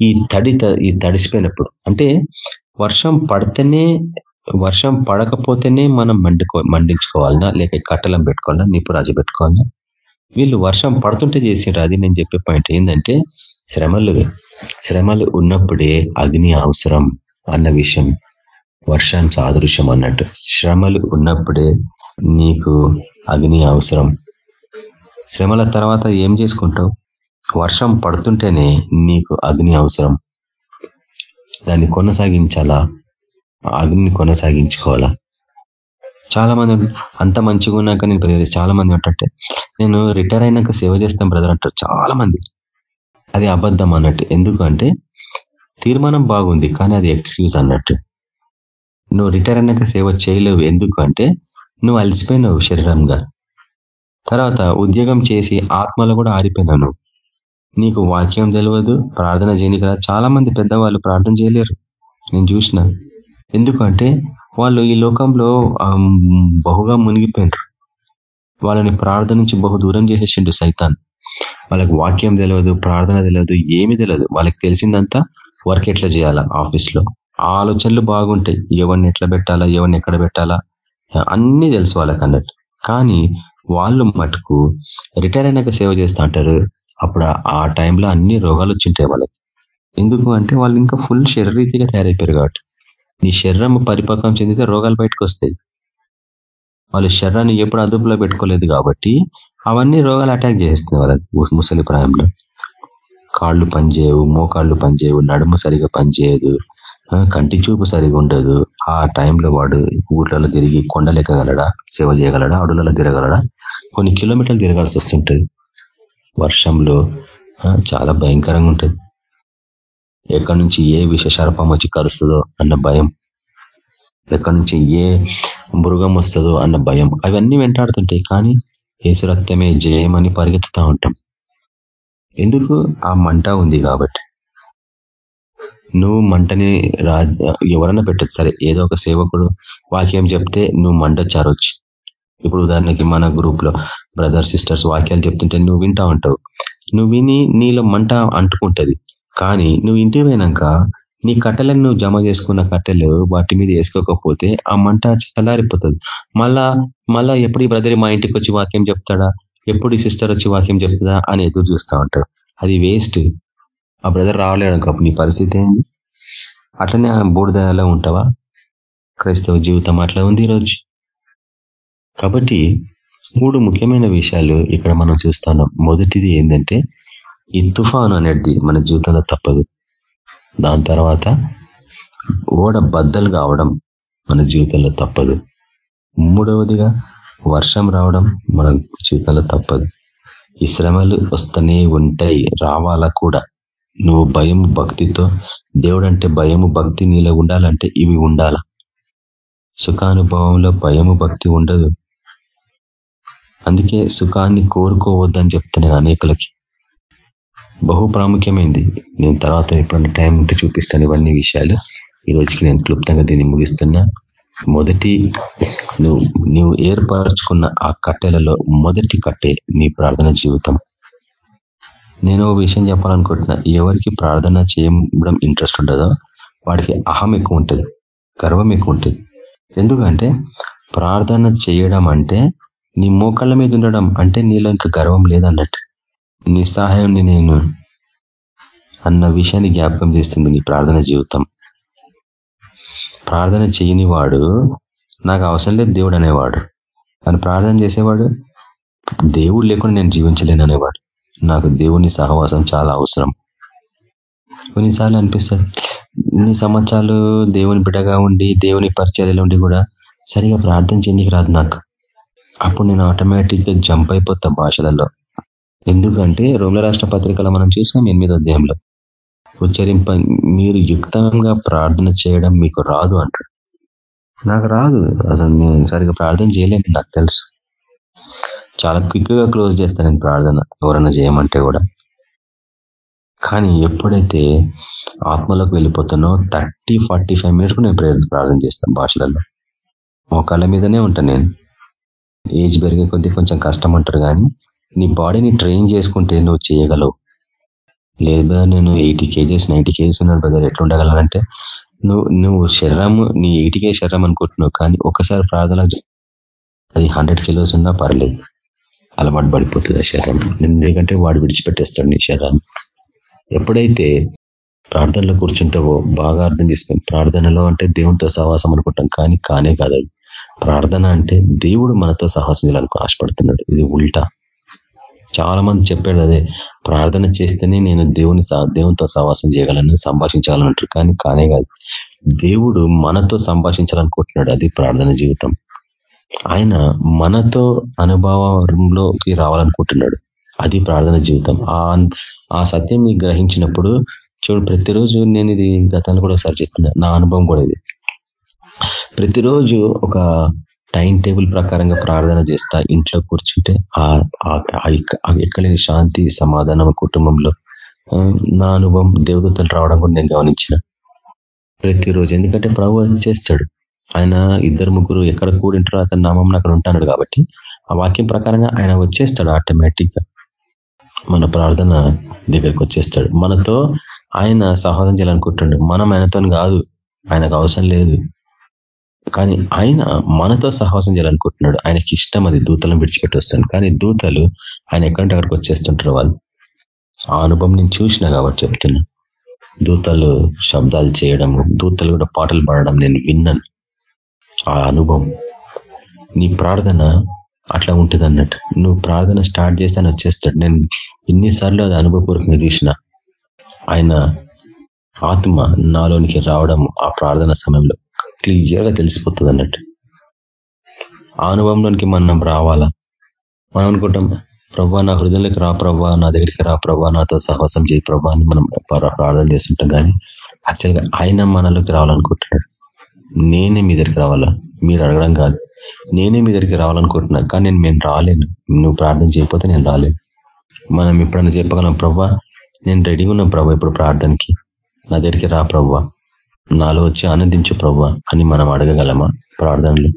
ఈ తడి ఈ తడిసిపోయినప్పుడు. అంటే వర్షం పడితేనే వర్షం పడకపోతేనే మనం మండుకో మండించుకోవాలన్నా లేక కట్టలం పెట్టుకోవాలా నిప్పు రాజు పెట్టుకోవాలా వీళ్ళు వర్షం పడుతుంటే చేసిండ్రు. అది నేను చెప్పే పాయింట్ ఏంటంటే శ్రమలు శ్రమలు ఉన్నప్పుడే అగ్ని అవసరం అన్న విషయం. వర్షం సాదృశ్యం అన్నట్టు. శ్రమలు ఉన్నప్పుడే నీకు అగ్ని అవసరం. శ్రమల తర్వాత ఏం చేసుకుంటావు? వర్షం పడుతుంటేనే నీకు అగ్ని అవసరం. దాన్ని కొనసాగించాలా? అగ్నిని కొనసాగించుకోవాలా? చాలా మంది అంత మంచిగా ఉన్నాక నేను చాలా మంది ఏంటంటే నేను రిటైర్ అయినాక సేవ చేస్తాను బ్రదర్ అంటారు చాలా మంది అది అబద్ధం అన్నట్టు. ఎందుకంటే తీర్మానం బాగుంది కానీ అది ఎక్స్క్యూజ్ అన్నట్టు. నువ్వు రిటైర్ అయినాక సేవ చేయలేవు. ఎందుకు అంటే నువ్వు అలసిపోయినావు శరీరంగా. తర్వాత ఉద్యోగం చేసి ఆత్మలో కూడా ఆరిపోయినావు నీకు వాక్యం తెలియదు ప్రార్థన చేయనికి చాలా మంది పెద్దవాళ్ళు ప్రార్థన చేయలేరు. నేను చూసిన. ఎందుకంటే వాళ్ళు ఈ లోకంలో బహుగా మునిగిపోయినారు. వాళ్ళని ప్రార్థన నుంచి బహు దూరం చేసేసిండు సైతాన్. వాళ్ళకి వాక్యం తెలియదు ప్రార్థన తెలియదు ఏమి తెలియదు వాళ్ళకి తెలిసిందంతా వర్క్ ఎట్లా చేయాలా ఆఫీస్లో. ఆలోచనలు బాగుంటాయి. ఎవరిని ఎట్లా పెట్టాలా ఎవరిని ఎక్కడ పెట్టాలా. అన్నీ తెలుసు వాళ్ళకి అన్నట్టు. కానీ వాళ్ళు మటుకు రిటైర్ అయినాక సేవ చేస్తూ అంటారు. అప్పుడు ఆ టైంలో అన్ని రోగాలు వచ్చింటాయి వాళ్ళకి. ఎందుకు అంటే వాళ్ళు ఇంకా ఫుల్ శరీరీతిగా తయారైపోయారు కాబట్టి. నీ శరీరం పరిపక్వం చెందితే రోగాలు బయటకు వస్తాయి. వాళ్ళు శరీరాన్ని ఎప్పుడు అదుపులో పెట్టుకోలేదు కాబట్టి అవన్నీ రోగాలు అటాక్ చేస్తున్నాయి వాళ్ళకి. ముసలి ప్రాయంలో. కాళ్ళు పనిచేయవు మోకాళ్ళు పనిచేయవు నడుము సరిగా పనిచేయదు కంటి చూపు సరిగా ఉండదు. ఆ టైంలో వాడు ఊర్లలో తిరిగి కొండలు ఎక్కగలడా సేవ చేయగలడా అడులలో తిరగలడా కొన్ని కిలోమీటర్లు తిరగాల్సి వస్తుంటది. వర్షంలో చాలా భయంకరంగా ఉంటుంది. ఎక్కడి నుంచి ఏ విషసర్పం వచ్చి కరుస్తుందో అన్న భయం. ఎక్కడి నుంచి ఏ మృగం వస్తుందో అన్న భయం. అవన్నీ వెంటాడుతుంటాయి కానీ ఏసు రక్తమే జయమని పరిగెత్తుతూ ఉంటాం. ఎందుకు? ఆ మంట ఉంది కాబట్టి. నువ్వు మంటని రా ఎవరన్నా పెట్టచ్చు. సరే ఏదో ఒక సేవకుడు వాక్యం చెప్తే నువ్వు మంట చారొచ్చు. ఇప్పుడు ఉదాహరణకి మన గ్రూప్లో బ్రదర్ సిస్టర్స్ వాక్యాలు చెప్తుంటే నువ్వు వింటా ఉంటావు. నువ్వు విని నీలో మంట అంటుకుంటది. కానీ నువ్వు ఇంటికి పోయినాక నీ కట్టెలను నువ్వు జమ చేసుకున్న కట్టెలు వాటి మీద వేసుకోకపోతే ఆ మంట చల్లారిపోతుంది. మళ్ళా మళ్ళా ఎప్పుడు ఈ బ్రదర్ మా ఇంటికి వచ్చి వాక్యం చెప్తాడా? ఎప్పుడు ఈ సిస్టర్ వచ్చి వాక్యం చెప్తుందా అని ఎదురు చూస్తూ ఉంటాడు. అది వేస్ట్ ఆ బ్రదర్ రావలేడు అనుకో నీ పరిస్థితి ఏంది? అట్లనే బూడిదలో ఉంటావా? క్రైస్తవ జీవితం అట్లా ఉంది ఈరోజు. కాబట్టి మూడు ముఖ్యమైన విషయాలు ఇక్కడ మనం చూస్తున్నాం. మొదటిది ఏంటంటే ఈ తుఫాను అనేది మన జీవితంలో తప్పదు. దాని తర్వాత ఓడ బద్దలు కావడం మన జీవితంలో తప్పదు. మూడవదిగా వర్షం రావడం మన జీవితంలో తప్పదు. ఈ శ్రమలు వస్తూనే ఉంటాయి రావాలా కూడా. నువ్వు భయం భక్తితో దేవుడు అంటే భయము భక్తి నీలో ఉండాలంటే ఇవి ఉండాల? సుఖానుభవంలో భయము భక్తి ఉండదు. అందుకే సుఖాన్ని కోరుకోవద్దని చెప్తా నేను అనేకులకి. బహు ప్రాముఖ్యమైంది. నేను తర్వాత ఎప్పుడన్నా టైం ఉంటే చూపిస్తాను ఇవన్నీ విషయాలు. ఈ రోజుకి నేను క్లుప్తంగా దీన్ని ముగిస్తున్నా. మొదటి నువ్వు నువ్వు ఏర్పరచుకున్న ఆ కట్టెలలో మొదటి కట్టే నీ ప్రార్థన జీవితం. నేను ఒక విషయం చెప్పాలనుకుంటున్నా. ఎవరికి ప్రార్థన చేయడం ఇంట్రెస్ట్ ఉండదో? వాడికి అహం ఎక్కువ ఉంటుంది గర్వం ఎక్కువ ఉంటుంది. ఎందుకంటే ప్రార్థన చేయడం అంటే నీ మోకాళ్ళ మీద ఉండడం అంటే నీలో ఇంకా గర్వం లేదన్నట్టు. నీ సహాయం నేను అన్న విషయాన్ని జ్ఞాపకం చేస్తుంది నీ ప్రార్థన జీవితం. ప్రార్థన చేయని వాడు నాకు అవసరం లేదు దేవుడు అనేవాడు. కానీ ప్రార్థన చేసేవాడు దేవుడు లేకుండా నేను జీవించలేను అనేవాడు. నాకు దేవుని సహవాసం చాలా అవసరం. కొన్నిసార్లు అనిపిస్తుంది ఇన్ని సంవత్సరాలు దేవుని బిడ్డగా ఉండి దేవుని పరిచర్యలు ఉండి కూడా సరిగా ప్రార్థన చేయడానికి రాదు నాకు. అప్పుడు నేను ఆటోమేటిక్గా జంప్ అయిపోతా భాషలలో. ఎందుకంటే రోమిల రాష్ట్ర పత్రికలో మనం చూసాం ఎనిమిదో అధ్యాయంలో. ఉచ్చరింప మీరు యుక్తంగా ప్రార్థన చేయడం మీకు రాదు అంటాడు. నాకు రాదు. అసలు నేను సరిగ్గా ప్రార్థన చేయలేను నాకు తెలుసు. చాలా క్విక్గా క్లోజ్ చేస్తాను నేను ప్రార్థన. ఎవరైనా చేయమంటే కూడా. కానీ ఎప్పుడైతే ఆత్మలోకి వెళ్ళిపోతానో థర్టీ ఫార్టీ ఫైవ్ మినిట్స్ నేను ప్రేరణ ప్రార్థన చేస్తాను భాషలలో. మోకాళ్ళ మీదనే ఉంటాను నేను. ఏజ్ పెరిగే కొద్దీ కొంచెం కష్టం అంటారు కానీ నీ బాడీని ట్రైన్ చేసుకుంటే నువ్వు చేయగలవు. లేదా నేను ఎయిటీ కేజెస్ నైంటీ కేజెస్ ఉన్నాను బ్రదర్. ఎట్లా ఉండగలనంటే నువ్వు నువ్వు శరీరము నీ ఎయిటీ కే శరీరం అనుకుంటున్నావు కానీ ఒకసారి ప్రార్థన అది హండ్రెడ్ కిలోస్ ఉన్నా పర్లేదు. అలవాటు పడిపోతుంది ఆ శరీరం. ఎందుకంటే వాడు విడిచిపెట్టేస్తాడు నీ శరీరాన్ని. ఎప్పుడైతే ప్రార్థనలో కూర్చుంటావో బాగా అర్థం చేసుకుని ప్రార్థనలో అంటే దేవునితో సహవాసం అనుకుంటాం కానీ కానే కాదు ప్రార్థన అంటే దేవుడు మనతో సహవాసం ఆశపడుతున్నాడు. ఇది ఉల్టా. చాలా మంది చెప్పాడు అదే ప్రార్థన చేస్తేనే నేను దేవుని దేవునితో సహవాసం చేయగలను సంభాషించాలంటారు కానీ కానే కాదు. దేవుడు మనతో సంభాషించాలనుకుంటున్నాడు అది ప్రార్థన జీవితం. ఆయన మనతో అనుభవంలోకి రావాలనుకుంటున్నాడు అది ప్రార్థన జీవితం. ఆ ఆ సత్యం గ్రహించినప్పుడు చూడు ప్రతిరోజు నేను ఇది గతంలో కూడా ఒకసారి చెప్పిన నా అనుభవం కూడా ఇది. ప్రతిరోజు ఒక టైం టేబుల్ ప్రకారంగా ప్రార్థన చేస్తా ఇంట్లో కూర్చుంటే ఎక్కలేని శాంతి సమాధానం కుటుంబంలో. నా అనుభవం దేవదత్తలు రావడం కూడా నేను గమనించిన. ప్రతిరోజు ఎందుకంటే ప్రభు చేస్తాడు. ఆయన ఇద్దరు ముగ్గురు ఎక్కడ కూడింటారో అతని నామం అక్కడ ఉంటాడు కాబట్టి ఆ వాక్యం ప్రకారంగా ఆయన వచ్చేస్తాడు ఆటోమేటిక్ మన ప్రార్థన దగ్గరకు వచ్చేస్తాడు. మనతో ఆయన సహోదరం చేయాలనుకుంటున్నాడు మనం ఆయనతో కాదు. ఆయనకు అవసరం లేదు. కానీ ఆయన మనతో సహవాసం చేయాలనుకుంటున్నాడు. ఆయనకి ఇష్టం అది. దూతలను విడిచిపెట్టి వస్తాడు. కానీ దూతలు ఆయన ఎక్కడంటే అక్కడికి వచ్చేస్తుంటారు వాళ్ళు? ఆ అనుభవం నేను చూసిన కాబట్టి చెప్తున్నా. దూతలు శబ్దాలు చేయడం దూతలు కూడా పాటలు పాడడం నేను విన్నాను. ఆ అనుభవం. నీ ప్రార్థన అట్లా ఉంటుంది అన్నట్టు. నువ్వు ప్రార్థన స్టార్ట్ చేస్తాను వచ్చేస్తాడు. నేను ఎన్నిసార్లు అది అనుభవపూర్వకంగా చూసిన. ఆయన ఆత్మ నాలోనికి రావడం ఆ ప్రార్థన సమయంలో. క్లియర్గా తెలిసిపోతుంది అన్నట్టు. ఆ అనుభవంలోనికి మనం రావాలా? మనం అనుకుంటాం ప్రభా నా హృదయంలోకి రా ప్రభా నా దగ్గరికి రా ప్రభా నాతో సహవాసం చేయి ప్రభా అని మనం ప్రార్థన చేస్తుంటాం. కానీ యాక్చువల్గా ఆయన మనలోకి రావాలనుకుంటున్నాడు. నేనే మీ దగ్గరికి రావాలా? మీరు అడగడం కాదు. నేనే మీ దగ్గరికి రావాలనుకుంటున్నా. కానీ నేను మేము రాలేను. నువ్వు ప్రార్థన చేయకపోతే నేను రాలేను. మనం ఎప్పుడన్నా చెప్పగలం ప్రభా నేను రెడీగా ఉన్నా ప్రభా ఇప్పుడు ప్రార్థనకి. నా దగ్గరికి రా ప్రభా. నాలో వచ్చి ఆనందించు ప్రభు అని మనం అడగగలమా? ప్రార్థనలు.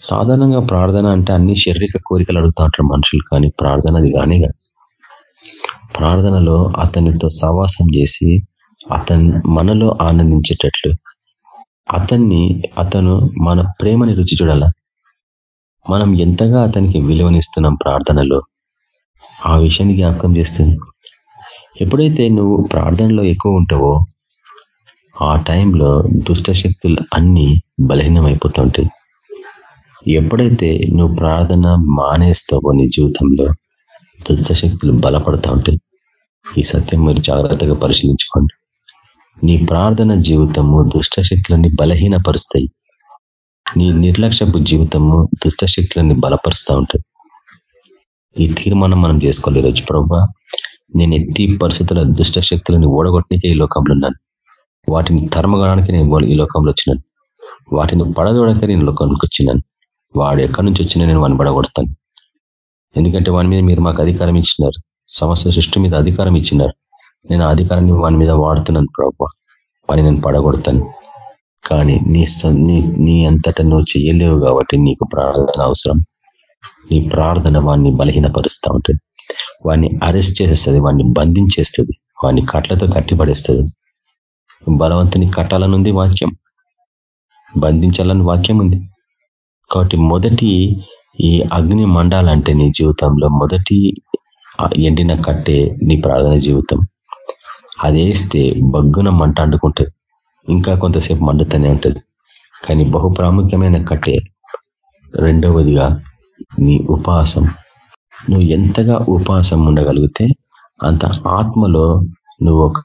సాధారణంగా ప్రార్థన అంటే అన్ని శారీరక కోరికలు అడుగుతా ఉంటారు మనుషులు కానీ ప్రార్థన అది కానీ ప్రార్థనలో అతనితో సవాసం చేసి అతని మనలో ఆనందించేటట్లు అతన్ని అతను మన ప్రేమని రుచి చూడాల? మనం ఎంతగా అతనికి విలువనిస్తున్నాం ప్రార్థనలో? ఆ విషయాన్ని జ్ఞాపకం చేస్తుంది. ఎప్పుడైతే నువ్వు ప్రార్థనలో ఎక్కువ ఉంటావో ఆ టైంలో దుష్ట శక్తులు అన్ని బలహీనమైపోతుంటాయి. ఎప్పుడైతే నువ్వు ప్రార్థన మానేస్తావో నీ జీవితంలో దుష్ట శక్తులు బలపడతా ఉంటాయి. ఈ సత్యం మీరు జాగ్రత్తగా పరిశీలించుకోండి. నీ ప్రార్థన జీవితము దుష్ట శక్తులని బలహీనపరుస్తాయి. నీ నిర్లక్ష్యపు జీవితము దుష్ట శక్తులని బలపరుస్తూ ఉంటాయి. ఈ తీర్మానం మనం చేసుకోవాలి ఈరోజు. ప్రభావ నేను ఎట్టి పరిస్థితుల దుష్ట శక్తులని ఓడగొట్టనికే ఈ లోకంలో ఉన్నాను. వాటిని తరమగడానికి నేను ఈ లోకంలో వచ్చినాను. వాటిని పడదోడక నేను లోకానికి వచ్చినాను. వాడు ఎక్కడి నుంచి వచ్చినా నేను వాడిని పడగొడతాను. ఎందుకంటే వాని మీద మీరు మాకు అధికారం ఇచ్చినారు. సమస్త సృష్టి మీద అధికారం ఇచ్చినారు. నేను అధికారాన్ని వాని మీద వాడుతున్నాను ప్రభావ వాని నేను పడగొడతాను. కానీ నీ నీ నీ అంతటా నువ్వు చేయలేవు కాబట్టి నీకు ప్రార్థన అవసరం. నీ ప్రార్థన వాడిని బలహీనపరుస్తూ ఉంటుంది. వాడిని అరెస్ట్ చేసేస్తుంది వాడిని బంధించేస్తుంది వాడిని కట్లతో కట్టిపడేస్తుంది. బలవంతుని కట్టాలనుంది వాక్యం. బంధించాలని వాక్యం ఉంది. కాబట్టి మొదటి ఈ అగ్ని మండాలంటే నీ జీవితంలో మొదటి ఎండిన కట్టే నీ ప్రార్థన జీవితం. అది వేస్తే బగ్గున మంట అండుకుంటుంది ఇంకా కొంతసేపు మండుతూనే ఉంటుంది. కానీ బహు ప్రాముఖ్యమైన కట్టే రెండవదిగా నీ ఉపాసం. నువ్వు ఎంతగా ఉపాసం ఉండగలిగితే అంత ఆత్మలో నువ్వు ఒక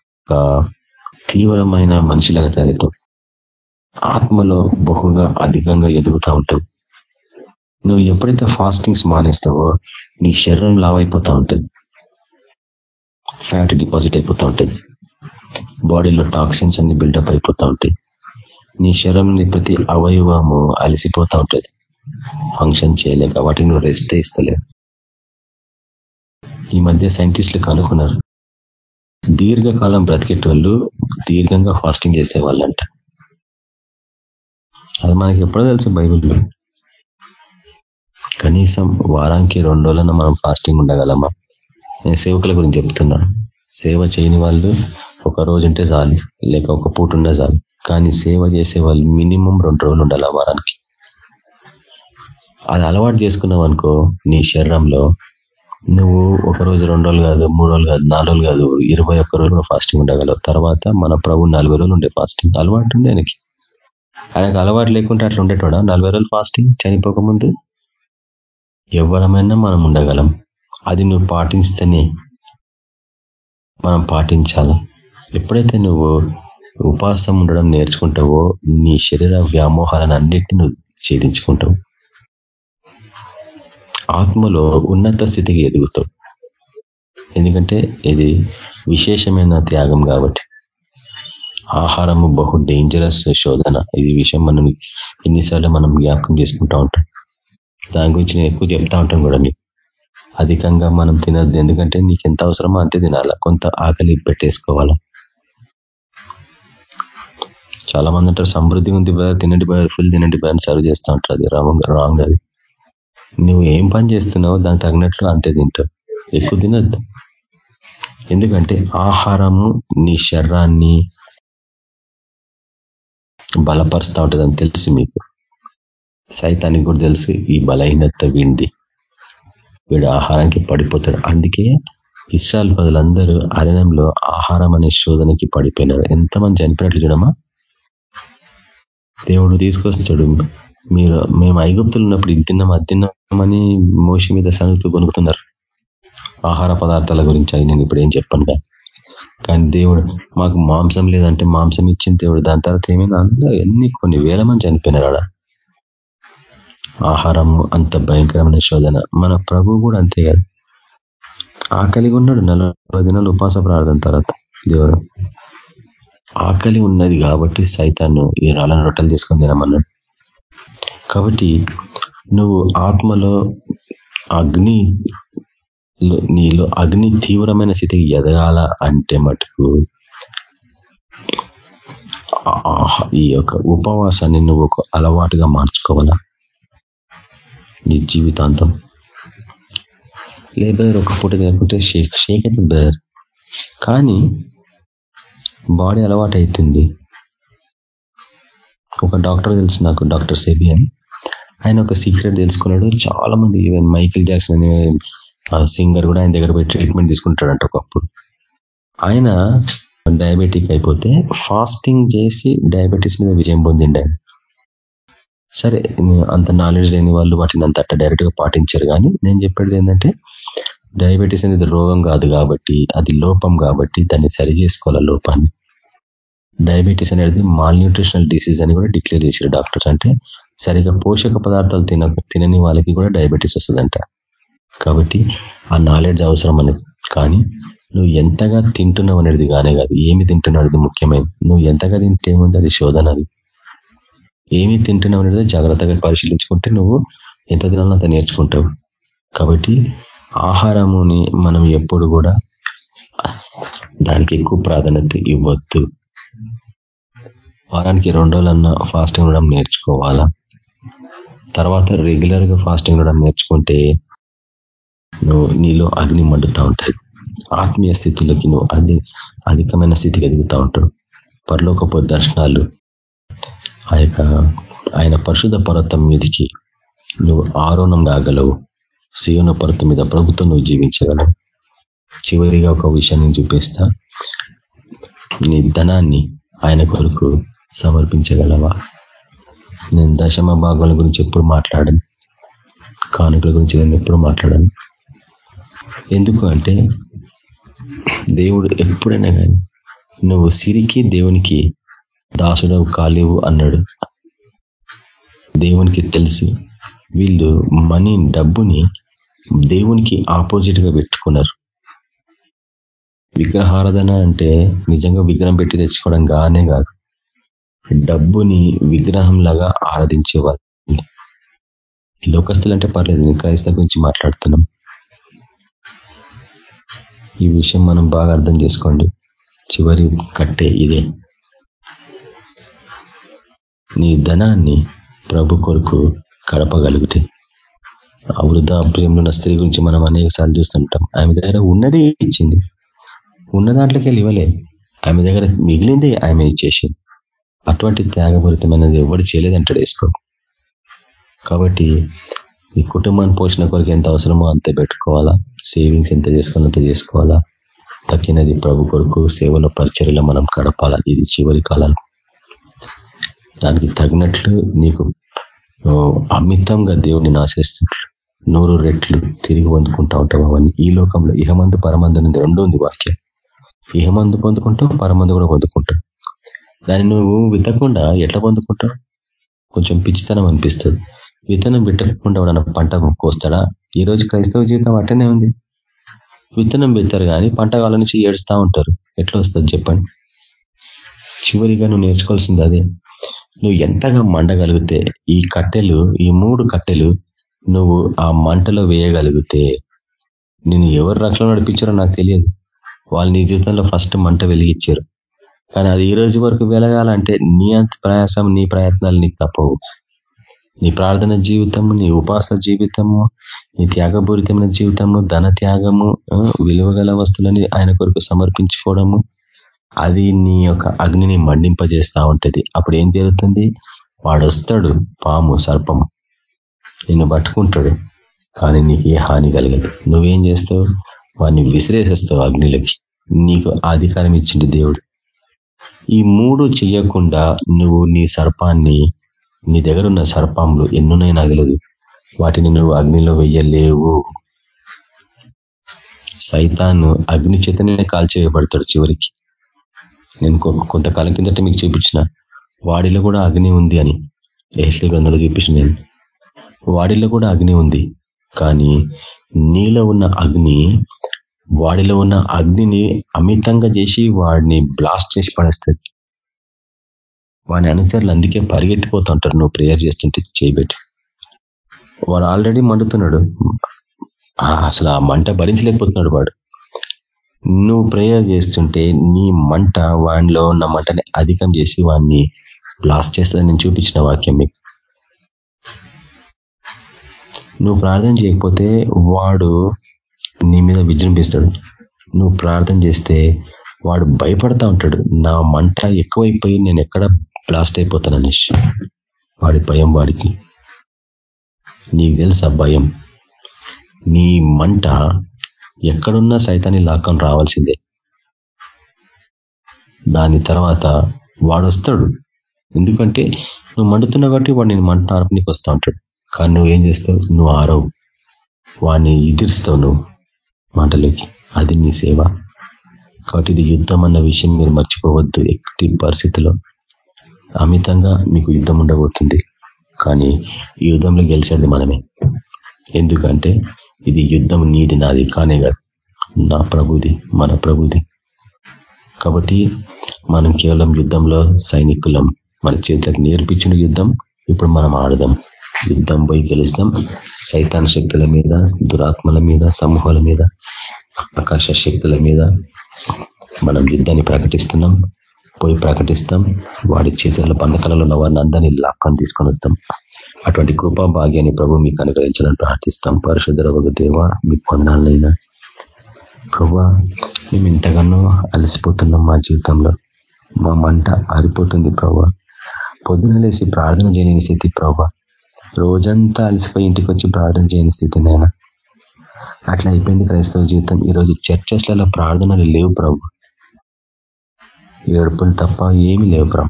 తీవ్రమైన మనిషిలాగా తయారవుతావు ఆత్మలో బహుగా అధికంగా ఎదుగుతూ ఉంటావు. నువ్వు ఎప్పుడైతే ఫాస్టింగ్స్ మానేస్తావో నీ శరీరం లావైపోతూ ఉంటుంది. ఫ్యాట్ డిపాజిట్ అయిపోతూ ఉంటుంది. బాడీలో టాక్సిన్స్ అన్ని బిల్డప్ అయిపోతూ ఉంటాయి. నీ శరీరంని ప్రతి అవయవము అలసిపోతూ ఉంటుంది. ఫంక్షన్ చేయలేక వాటిని నువ్వు రెస్ట్ ఇస్తలేవు. ఈ మధ్య సైంటిస్టులు కనుక్కున్నారు దీర్ఘకాలం బ్రతికేటోళ్ళు దీర్ఘంగా ఫాస్టింగ్ చేసేవాళ్ళంట. అది మనకి ఎప్పుడో తెలుసు బైబిల్లో. కనీసం వారానికి రెండు రోజులన్నా మనం ఫాస్టింగ్ ఉండగలమా? నేను సేవకుల గురించి చెప్తున్నా. సేవ చేయని వాళ్ళు ఒక రోజు ఉంటే చాలు లేక ఒక పూట ఉండే చాలు. కానీ సేవ చేసే వాళ్ళు మినిమం రెండు రోజులు ఉండాలి వారానికి. అది అలవాటు చేసుకున్నావు అనుకో నీ శరీరంలో నువ్వు ఒక రోజు రెండు రోజులు కాదు మూడు రోజులు కాదు నాలుగు రోజులు కాదు ఇరవై ఒక్క రోజులు ఫాస్టింగ్ ఉండగలవు. తర్వాత మన ప్రభు నలభై రోజులు ఉండే ఫాస్టింగ్ అలవాటు ఉంది ఆయనకి. ఆయనకు అలవాటు లేకుంటే అట్లా ఉండేటోడా? నలభై రోజులు ఫాస్టింగ్ చనిపోకముందు? ఎవరమైనా మనం ఉండగలం. అది నువ్వు పాటిస్తేనే మనం పాటించాలి. ఎప్పుడైతే నువ్వు ఉపాసం ఉండడం నేర్చుకుంటావో నీ శరీర వ్యామోహాలను అన్నిటిని నువ్వు ఛేదించుకుంటావు. ఆత్మలో ఉన్నత స్థితికి ఎదుగుతావు. ఎందుకంటే ఇది విశేషమైన త్యాగం కాబట్టి. ఆహారము బహు డేంజరస్ శోధన. ఇది విషయం మనం ఎన్నిసార్లు మనం జ్ఞాపకం చేసుకుంటా ఉంటాం. దాని గురించి నేను ఎక్కువ చెప్తా ఉంటాం కూడా మీకు. అధికంగా మనం తినద్దు. ఎందుకంటే నీకు ఎంత అవసరమో అంతే తినాలా. కొంత ఆకలి పెట్టేసుకోవాలా. చాలా మంది అంటారు సమృద్ధి ఉంది బయర్ తినండి బయర్ ఫుల్ తినండి బయర్ సర్వ్ చేస్తూ ఉంటారు. అది రాంగ్ రాంగ్ అది. నువ్వు ఏం పని చేస్తున్నావో దానికి తగినట్లు అంతే తింటావు. ఎక్కువ తినద్దు. ఎందుకంటే ఆహారము నీ శరీరాన్ని బలపరుస్తూ ఉంటుందని తెలుసు మీకు. సైతానికి కూడా తెలుసు ఈ బలహీనత వీడింది వీడు ఆహారానికి పడిపోతాడు. అందుకే ఇస్రాయల్ పదులందరూ అరణ్యంలో ఆహారం అనే శోధనకి పడిపోయినారు. ఎంతమంది చనిపోయినట్లు చూడమా దేవుడు తీసుకొస్తాడు మీరు మేము ఐగుప్తులు ఉన్నప్పుడు ఇది తిన్నాం అది తిన్నామని మోషి మీద సనుగుతూ కొనుక్కుతున్నారు ఆహార పదార్థాల గురించి అవి నేను ఇప్పుడు ఏం చెప్పాను కానీ దేవుడు మాకు మాంసం లేదంటే మాంసం ఇచ్చిన దేవుడు దాని తర్వాత ఏమైనా అందరూ ఎన్ని కొన్ని వేల మంది చనిపోయినారు ఆడ. ఆహారము అంత భయంకరమైన శోధన. మన ప్రభు కూడా అంతే కదా. ఆకలి ఉన్నాడు నలభై దినాలు ఉపాస ప్రార్థన తర్వాత దేవుడు. ఆకలి ఉన్నది కాబట్టి సైతాన్ని ఈ రాళ్ళను రొట్టెలు తీసుకొని తినమన్నాడు. కాబట్టి నువ్వు ఆత్మలో అగ్ని నీలో అగ్ని తీవ్రమైన స్థితికి ఎదగాల అంటే మటుకు ఈ యొక్క ఉపవాసాన్ని నువ్వు ఒక అలవాటుగా మార్చుకోవాలా? నీ జీవితాంతం. లేబర్ ఒక పూట తినకుంటే షేక్ షేక్ అవుతుంది కానీ బాడీ అలవాటు అవుతుంది ఒక డాక్టర్ తెలుసు నాకు డాక్టర్ సెబి అని ఆయన ఒక సీక్రెట్ తెలుసుకున్నాడు. చాలా మంది ఈవెన్ మైకిల్ జాక్సన్ అనే సింగర్ కూడా ఆయన దగ్గర పోయి ట్రీట్మెంట్ తీసుకుంటాడంట ఒకప్పుడు. ఆయన డయాబెటిక్ అయిపోతే ఫాస్టింగ్ చేసి డయాబెటీస్ మీద విజయం పొందిండి ఆయన సరే అంత నాలెడ్జ్ లేని వాళ్ళు వాటిని అంత అట్ట డైరెక్ట్గా పాటించారు కానీ నేను చెప్పేది ఏంటంటే డయాబెటీస్ అనేది రోగం కాదు కాబట్టి అది లోపం కాబట్టి దాన్ని సరి చేసుకోవాలి లోపాన్ని. డయాబెటీస్ అనేది మాల్ న్యూట్రిషనల్ డిసీజ్ అని కూడా డిక్లేర్ చేశారు డాక్టర్స్. అంటే సరిగా పోషక పదార్థాలు తిన తినని వాళ్ళకి కూడా డయాబెటీస్ వస్తుందంట. కాబట్టి ఆ నాలెడ్జ్ అవసరం మనకి కానీ నువ్వు ఎంతగా తింటున్నావు అనేది కానే కాదు ఏమి తింటున్నావు అనేది ముఖ్యమైనది. నువ్వు ఎంతగా తింటే ఏముంది? అది శోధన అది. ఏమి తింటున్నావు అనేది జాగ్రత్తగా పరిశీలించుకుంటే నువ్వు ఎంత దినాలను అంత నేర్చుకుంటావు. కాబట్టి ఆహారముని మనం ఎప్పుడు కూడా దానికి ఎక్కువ ప్రాధాన్యత ఇవ్వద్దు. వారానికి రెండు రోజులన్నా ఫాస్టింగ్ ఉండడం నేర్చుకోవాలా? తర్వాత రెగ్యులర్గా ఫాస్టింగ్ కూడా నేర్చుకుంటే నువ్వు నీలో అగ్ని మండుతూ ఉంటుంది ఆత్మీయ స్థితిలోకి నువ్వు అది అధికమైన స్థితికి ఎదుగుతూ ఉంటాడు పరలోకపు దర్శనాలు ఆ ఆయన పరిశుద్ధ పర్వతం మీదకి నువ్వు ఆరోణం కాగలవు. సీవన పర్వతం మీద ప్రభుత్వం నువ్వు జీవించగలవు. చివరిగా ఒక విషయాన్ని చూపిస్తా. నీ ధనాన్ని ఆయన కొరకు సమర్పించగలవా? నేను దశమ భాగాల గురించి ఎప్పుడు మాట్లాడను. కానుకల గురించి నేను ఎప్పుడు మాట్లాడను. ఎందుకు అంటే దేవుడు ఎప్పుడైనా కానీ నువ్వు సిరికి దేవునికి దాసుడవు కాలేవు అన్నాడు. దేవునికి తెలుసు. వీళ్ళు మనీ డబ్బుని దేవునికి ఆపోజిట్గా పెట్టుకున్నారు. విగ్రహారాధన అంటే నిజంగా విగ్రహం పెట్టి తెచ్చుకోవడం గానే కాదు. డబ్బుని విగ్రహం లాగా ఆరాధించేవాళ్ళు లోకస్తులు అంటే పర్లేదు నేను క్రైస్తవ గురించి మాట్లాడుతున్నాం. ఈ విషయం మనం బాగా అర్థం చేసుకోండి. చివరి కట్టే ఇదే. నీ ధనాన్ని ప్రభు కొరకు గడపగలిగితే ఆ ప్రేమలో ఉన్న స్త్రీ గురించి మనం అనేక సార్లు చూస్తుంటాం. ఆమె దగ్గర ఉన్నదే ఇచ్చింది. ఉన్న దాంట్లోకి వెళ్ళి ఇవ్వలే. ఆమె దగ్గర మిగిలిందే ఆమె ఇచ్చేసింది. అటువంటి త్యాగపూరితమైనది ఎవరు చేయలేదంటాడు వేసుకో కాబట్టి ఈ కుటుంబాన్ని పోషణ కొరకు ఎంత అవసరమో అంతే పెట్టుకోవాలా. సేవింగ్స్ ఎంత చేసుకోవాలో అంత చేసుకోవాలా. తక్కినది ప్రభు కొరకు సేవల పరిచర్యలో మనం గడపాలా. ఇది చివరి కాలం దానికి తగినట్లు నీకు అమితంగా దేవుడిని ఆశ్రయిస్తుంటాడు నూరు రెట్లు తిరిగి పొందుకుంటా ఉంటాం అవన్నీ. ఈ లోకంలో ఇహమందు పరమందు అనేది రెండు ఉంది వాక్యం. ఇహమందు పొందుకుంటాం పరమందు కూడా పొందుకుంటాం. దాన్ని నువ్వు విత్తకుండా ఎట్లా పొందుకుంటావు? కొంచెం పిచ్చితనం అనిపిస్తుంది. విత్తనం పెట్టకుండా ఉన్న పంట కోస్తాడా? ఈ రోజు క్రైస్తవ జీవితం అట్టనే ఉంది. విత్తనం పెడతారు కానీ పంట కాలం నుంచి ఏడుస్తూ ఉంటారు. ఎట్లా వస్తుంది చెప్పండి? చివరిగా నువ్వు నేర్చుకోవాల్సింది అదే. నువ్వు ఎంతగా మండగలిగితే ఈ కట్టెలు ఈ మూడు కట్టెలు నువ్వు ఆ మంటలో వేయగలిగితే నేను ఎవరు రక్షణ నడిపించారో నాకు తెలియదు. వాళ్ళు నీ జీవితంలో ఫస్ట్ మంట వెలిగించారు. కానీ అది ఈ రోజు వరకు వెలగాలంటే నీ అంత ప్రయాసం నీ ప్రయత్నాలు నీకు తప్పవు. నీ ప్రార్థన జీవితము నీ ఉపాస జీవితము నీ త్యాగపూరితమైన జీవితము ధన త్యాగము విలువగల వస్తువులని ఆయన కొరకు సమర్పించుకోవడము అది నీ యొక్క అగ్నిని మండింపజేస్తూ ఉంటది. అప్పుడు ఏం జరుగుతుంది? వాడు వస్తాడు పాము సర్పము నిన్ను పట్టుకుంటాడు కానీ నీకు ఏ హాని కలగదు. నువ్వేం చేస్తావు? వాడిని విసిరేసేస్తావు అగ్నిలోకి. నీకు అధికారం ఇచ్చింది దేవుడు. ఈ మూడు చెయ్యకుండా నువ్వు నీ సర్పాన్ని నీ దగ్గర ఉన్న సర్పంలు ఎన్నున్నాయి నగలదు వాటిని నువ్వు అగ్నిలో వెయ్యలేవు. సైతాను అగ్ని చేతనే కాల్చివేయబడతాడు చివరికి. నేను కొంతకాలం కిందట మీకు చూపించిన వాడిలో కూడా అగ్ని ఉంది అని. ఏహ్లీ గ్రంథంలో చూపించిన నేను. వాడిలో కూడా అగ్ని ఉంది. కానీ నీలో ఉన్న అగ్ని వాడిలో ఉన్న అగ్నిని అమితంగా చేసి వాడిని బ్లాస్ట్ చేసి పడేస్తుంది వాని అనుచరులు అందుకే పరిగెత్తిపోతుంటారు నువ్వు ప్రేయర్ చేస్తుంటే చేయబెట్టి వాడు ఆల్రెడీ మండుతున్నాడు. అసలు ఆ మంట భరించలేకపోతున్నాడు వాడు. నువ్వు ప్రేయర్ చేస్తుంటే నీ మంట వాడిలో ఉన్న మంటని అధికం చేసి వాడిని బ్లాస్ట్ చేస్తుందని నేను చూపించిన వాక్యం మీకు. నువ్వు ప్రార్థన చేయకపోతే వాడు నీ మీద విజృంభిస్తాడు. నువ్వు ప్రార్థన చేస్తే వాడు భయపడతా ఉంటాడు. నా మంట ఎక్కువైపోయి నేను ఎక్కడ బ్లాస్ట్ అయిపోతాను అనేసి వాడి భయం వాడికి. నీకు తెలుసా భయం? నీ మంట ఎక్కడున్నా సైతాన్ని లాక్కొని రావాల్సిందే. దాని తర్వాత వాడు వస్తాడు. ఎందుకంటే నువ్వు మండుతున్నావు కాబట్టి వాడు నేను మంట ఆర్పనికి వస్తూ ఉంటాడు. కానీ నువ్వేం చేస్తావు? నువ్వు ఆరవు. వాడిని ఎదిరిస్తావు నువ్వు. మంటలోకి. అది నీ సేవ. కాబట్టి ఇది యుద్ధం అన్న విషయం మీరు మర్చిపోవద్దు ఎట్టి పరిస్థితిలో అమితంగా మీకు యుద్ధం ఉండబోతుంది. కానీ ఈ యుద్ధంలో గెలిచేది మనమే. ఎందుకంటే ఇది యుద్ధం నీది నాది కానే కాదు. నా ప్రభుది మన ప్రభుది. కాబట్టి మనం కేవలం యుద్ధంలో సైనికులం. మన చేతులకు నేర్పించిన యుద్ధం ఇప్పుడు మనం ఆడదాం. యుద్ధం పోయి గెలుస్తాం. సైతాన్ శక్తుల మీద దురాత్మల మీద సమూహాల మీద ఆకాశ శక్తుల మీద మనం యుద్ధాన్ని ప్రకటిస్తున్నాం. పోయి ప్రకటిస్తాం. వాడి చేతుల్లో బంధకాలలో ఉన్న వారిని అందరినీ లాక్కొని తీసుకొని వస్తాం. అటువంటి కృపా భాగ్యాన్ని ప్రభు మీకు అనుగ్రహించాలని ప్రార్థిస్తాం. పరిశుద్ధ ఒక దేవ మీకు పొందనాలైనా ప్రభా మేము ఎంతగానో అలసిపోతున్నాం మా జీవితంలో. మా మంట ఆరిపోతుంది ప్రభా. పొద్దున లేసి ప్రార్థన చేయని స్థితి ప్రభా. రోజంతా అలసిపోయి ఇంటికి వచ్చి ప్రార్థన చేయని స్థితి నేను అట్లా అయిపోయింది క్రైస్తవ జీవితం. ఈరోజు చర్చెస్లలో ప్రార్థనలు లేవు ప్రభు. ఏడుపులు తప్ప ఏమీ లేవు ప్రభు.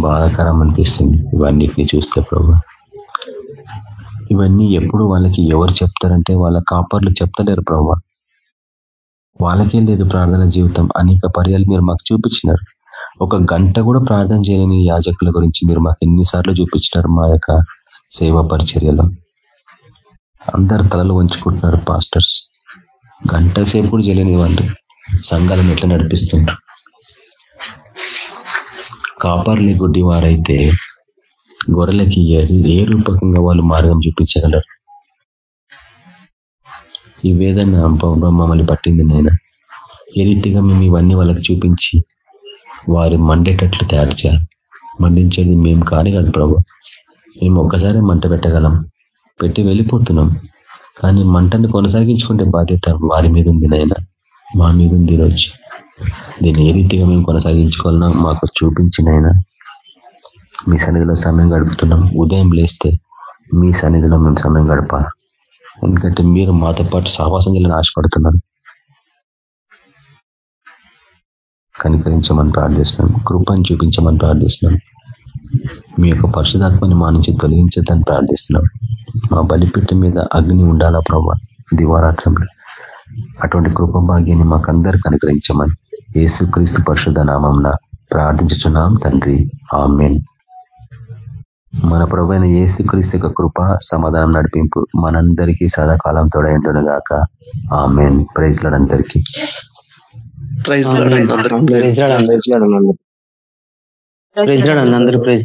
బాధాకరం అనిపిస్తుంది ఇవన్నిటిని చూస్తే ప్రభు. ఇవన్నీ ఎప్పుడు వాళ్ళకి ఎవరు చెప్తారంటే వాళ్ళ కాపర్లు చెప్తలేరు ప్రభు. వాళ్ళకే లేదు ప్రార్థన జీవితం. అనేక పర్యాలు మీరు మాకు చూపించినారు. ఒక గంట కూడా ప్రార్థన చేయలేని యాజకుల గురించి మీరు మాకు ఎన్నిసార్లు చూపించినారు మా యొక్క సేవా పరిచర్యలో. అందరు తలలు వంచుకుంటున్నారు పాస్టర్స్. గంట సేపు కూడా చేయలేని వాళ్ళు సంఘాలను ఎట్లా నడిపిస్తుండ్రు? కాపర్ని గుడ్డి వారైతే గొర్రెలకి ఏ రూపకంగా వాళ్ళు మార్గం చూపించగలరు? ఈ వేదన మమ్మల్ని పట్టింది నేను ఏ రీతిగా మేము ఇవన్నీ వాళ్ళకి చూపించి వారు మండేటట్లు తయారు చేయాలి. మండించేది మేము కాని కాదు ప్రభు. మేము ఒక్కసారి మంట పెట్టగలం. పెట్టి వెళ్ళిపోతున్నాం. కానీ మంటను కొనసాగించుకుంటే బాధ్యత వారి మీద ఉంది నాయన. మా మీద ఉంది ఈరోజు. దీన్ని ఏ రీతిగా మేము కొనసాగించుకోవాలన్నా మాకు చూపించినైనా మీ సన్నిధిలో సమయం గడుపుతున్నాం. ఉదయం లేస్తే మీ సన్నిధిలో మేము సమయం గడపాలి. ఎందుకంటే మీరు మాతో పాటు సహవాసం చేయాలని ఆశపడుతున్నారు. కనికరించమని ప్రార్థిస్తున్నాం కృపని చూపించమని ప్రార్థిస్తున్నాం. మీ యొక్క పరిశుధాత్మని మా నుంచి తొలగించద్దని ప్రార్థిస్తున్నాం. మా బలిపీఠం మీద అగ్ని ఉండాలా ప్రభా? దివారాత్రంలో అటువంటి కృప భాగ్యాన్ని మాకందరికి అనుగ్రహించమని యేసుక్రీస్తు పరిశుద్ధ నామంన ప్రార్థించుచున్నాం తండ్రి. ఆమెన్. మన ప్రభైన ఏసుక్రీస్తు యొక్క కృప సమాధానం నడిపింపు మనందరికీ సదాకాలం తోడైండును ఆమెన్. ప్రైజ్ ప్రైజ్ ప్రైజ్ అందరూ ప్రైజ్.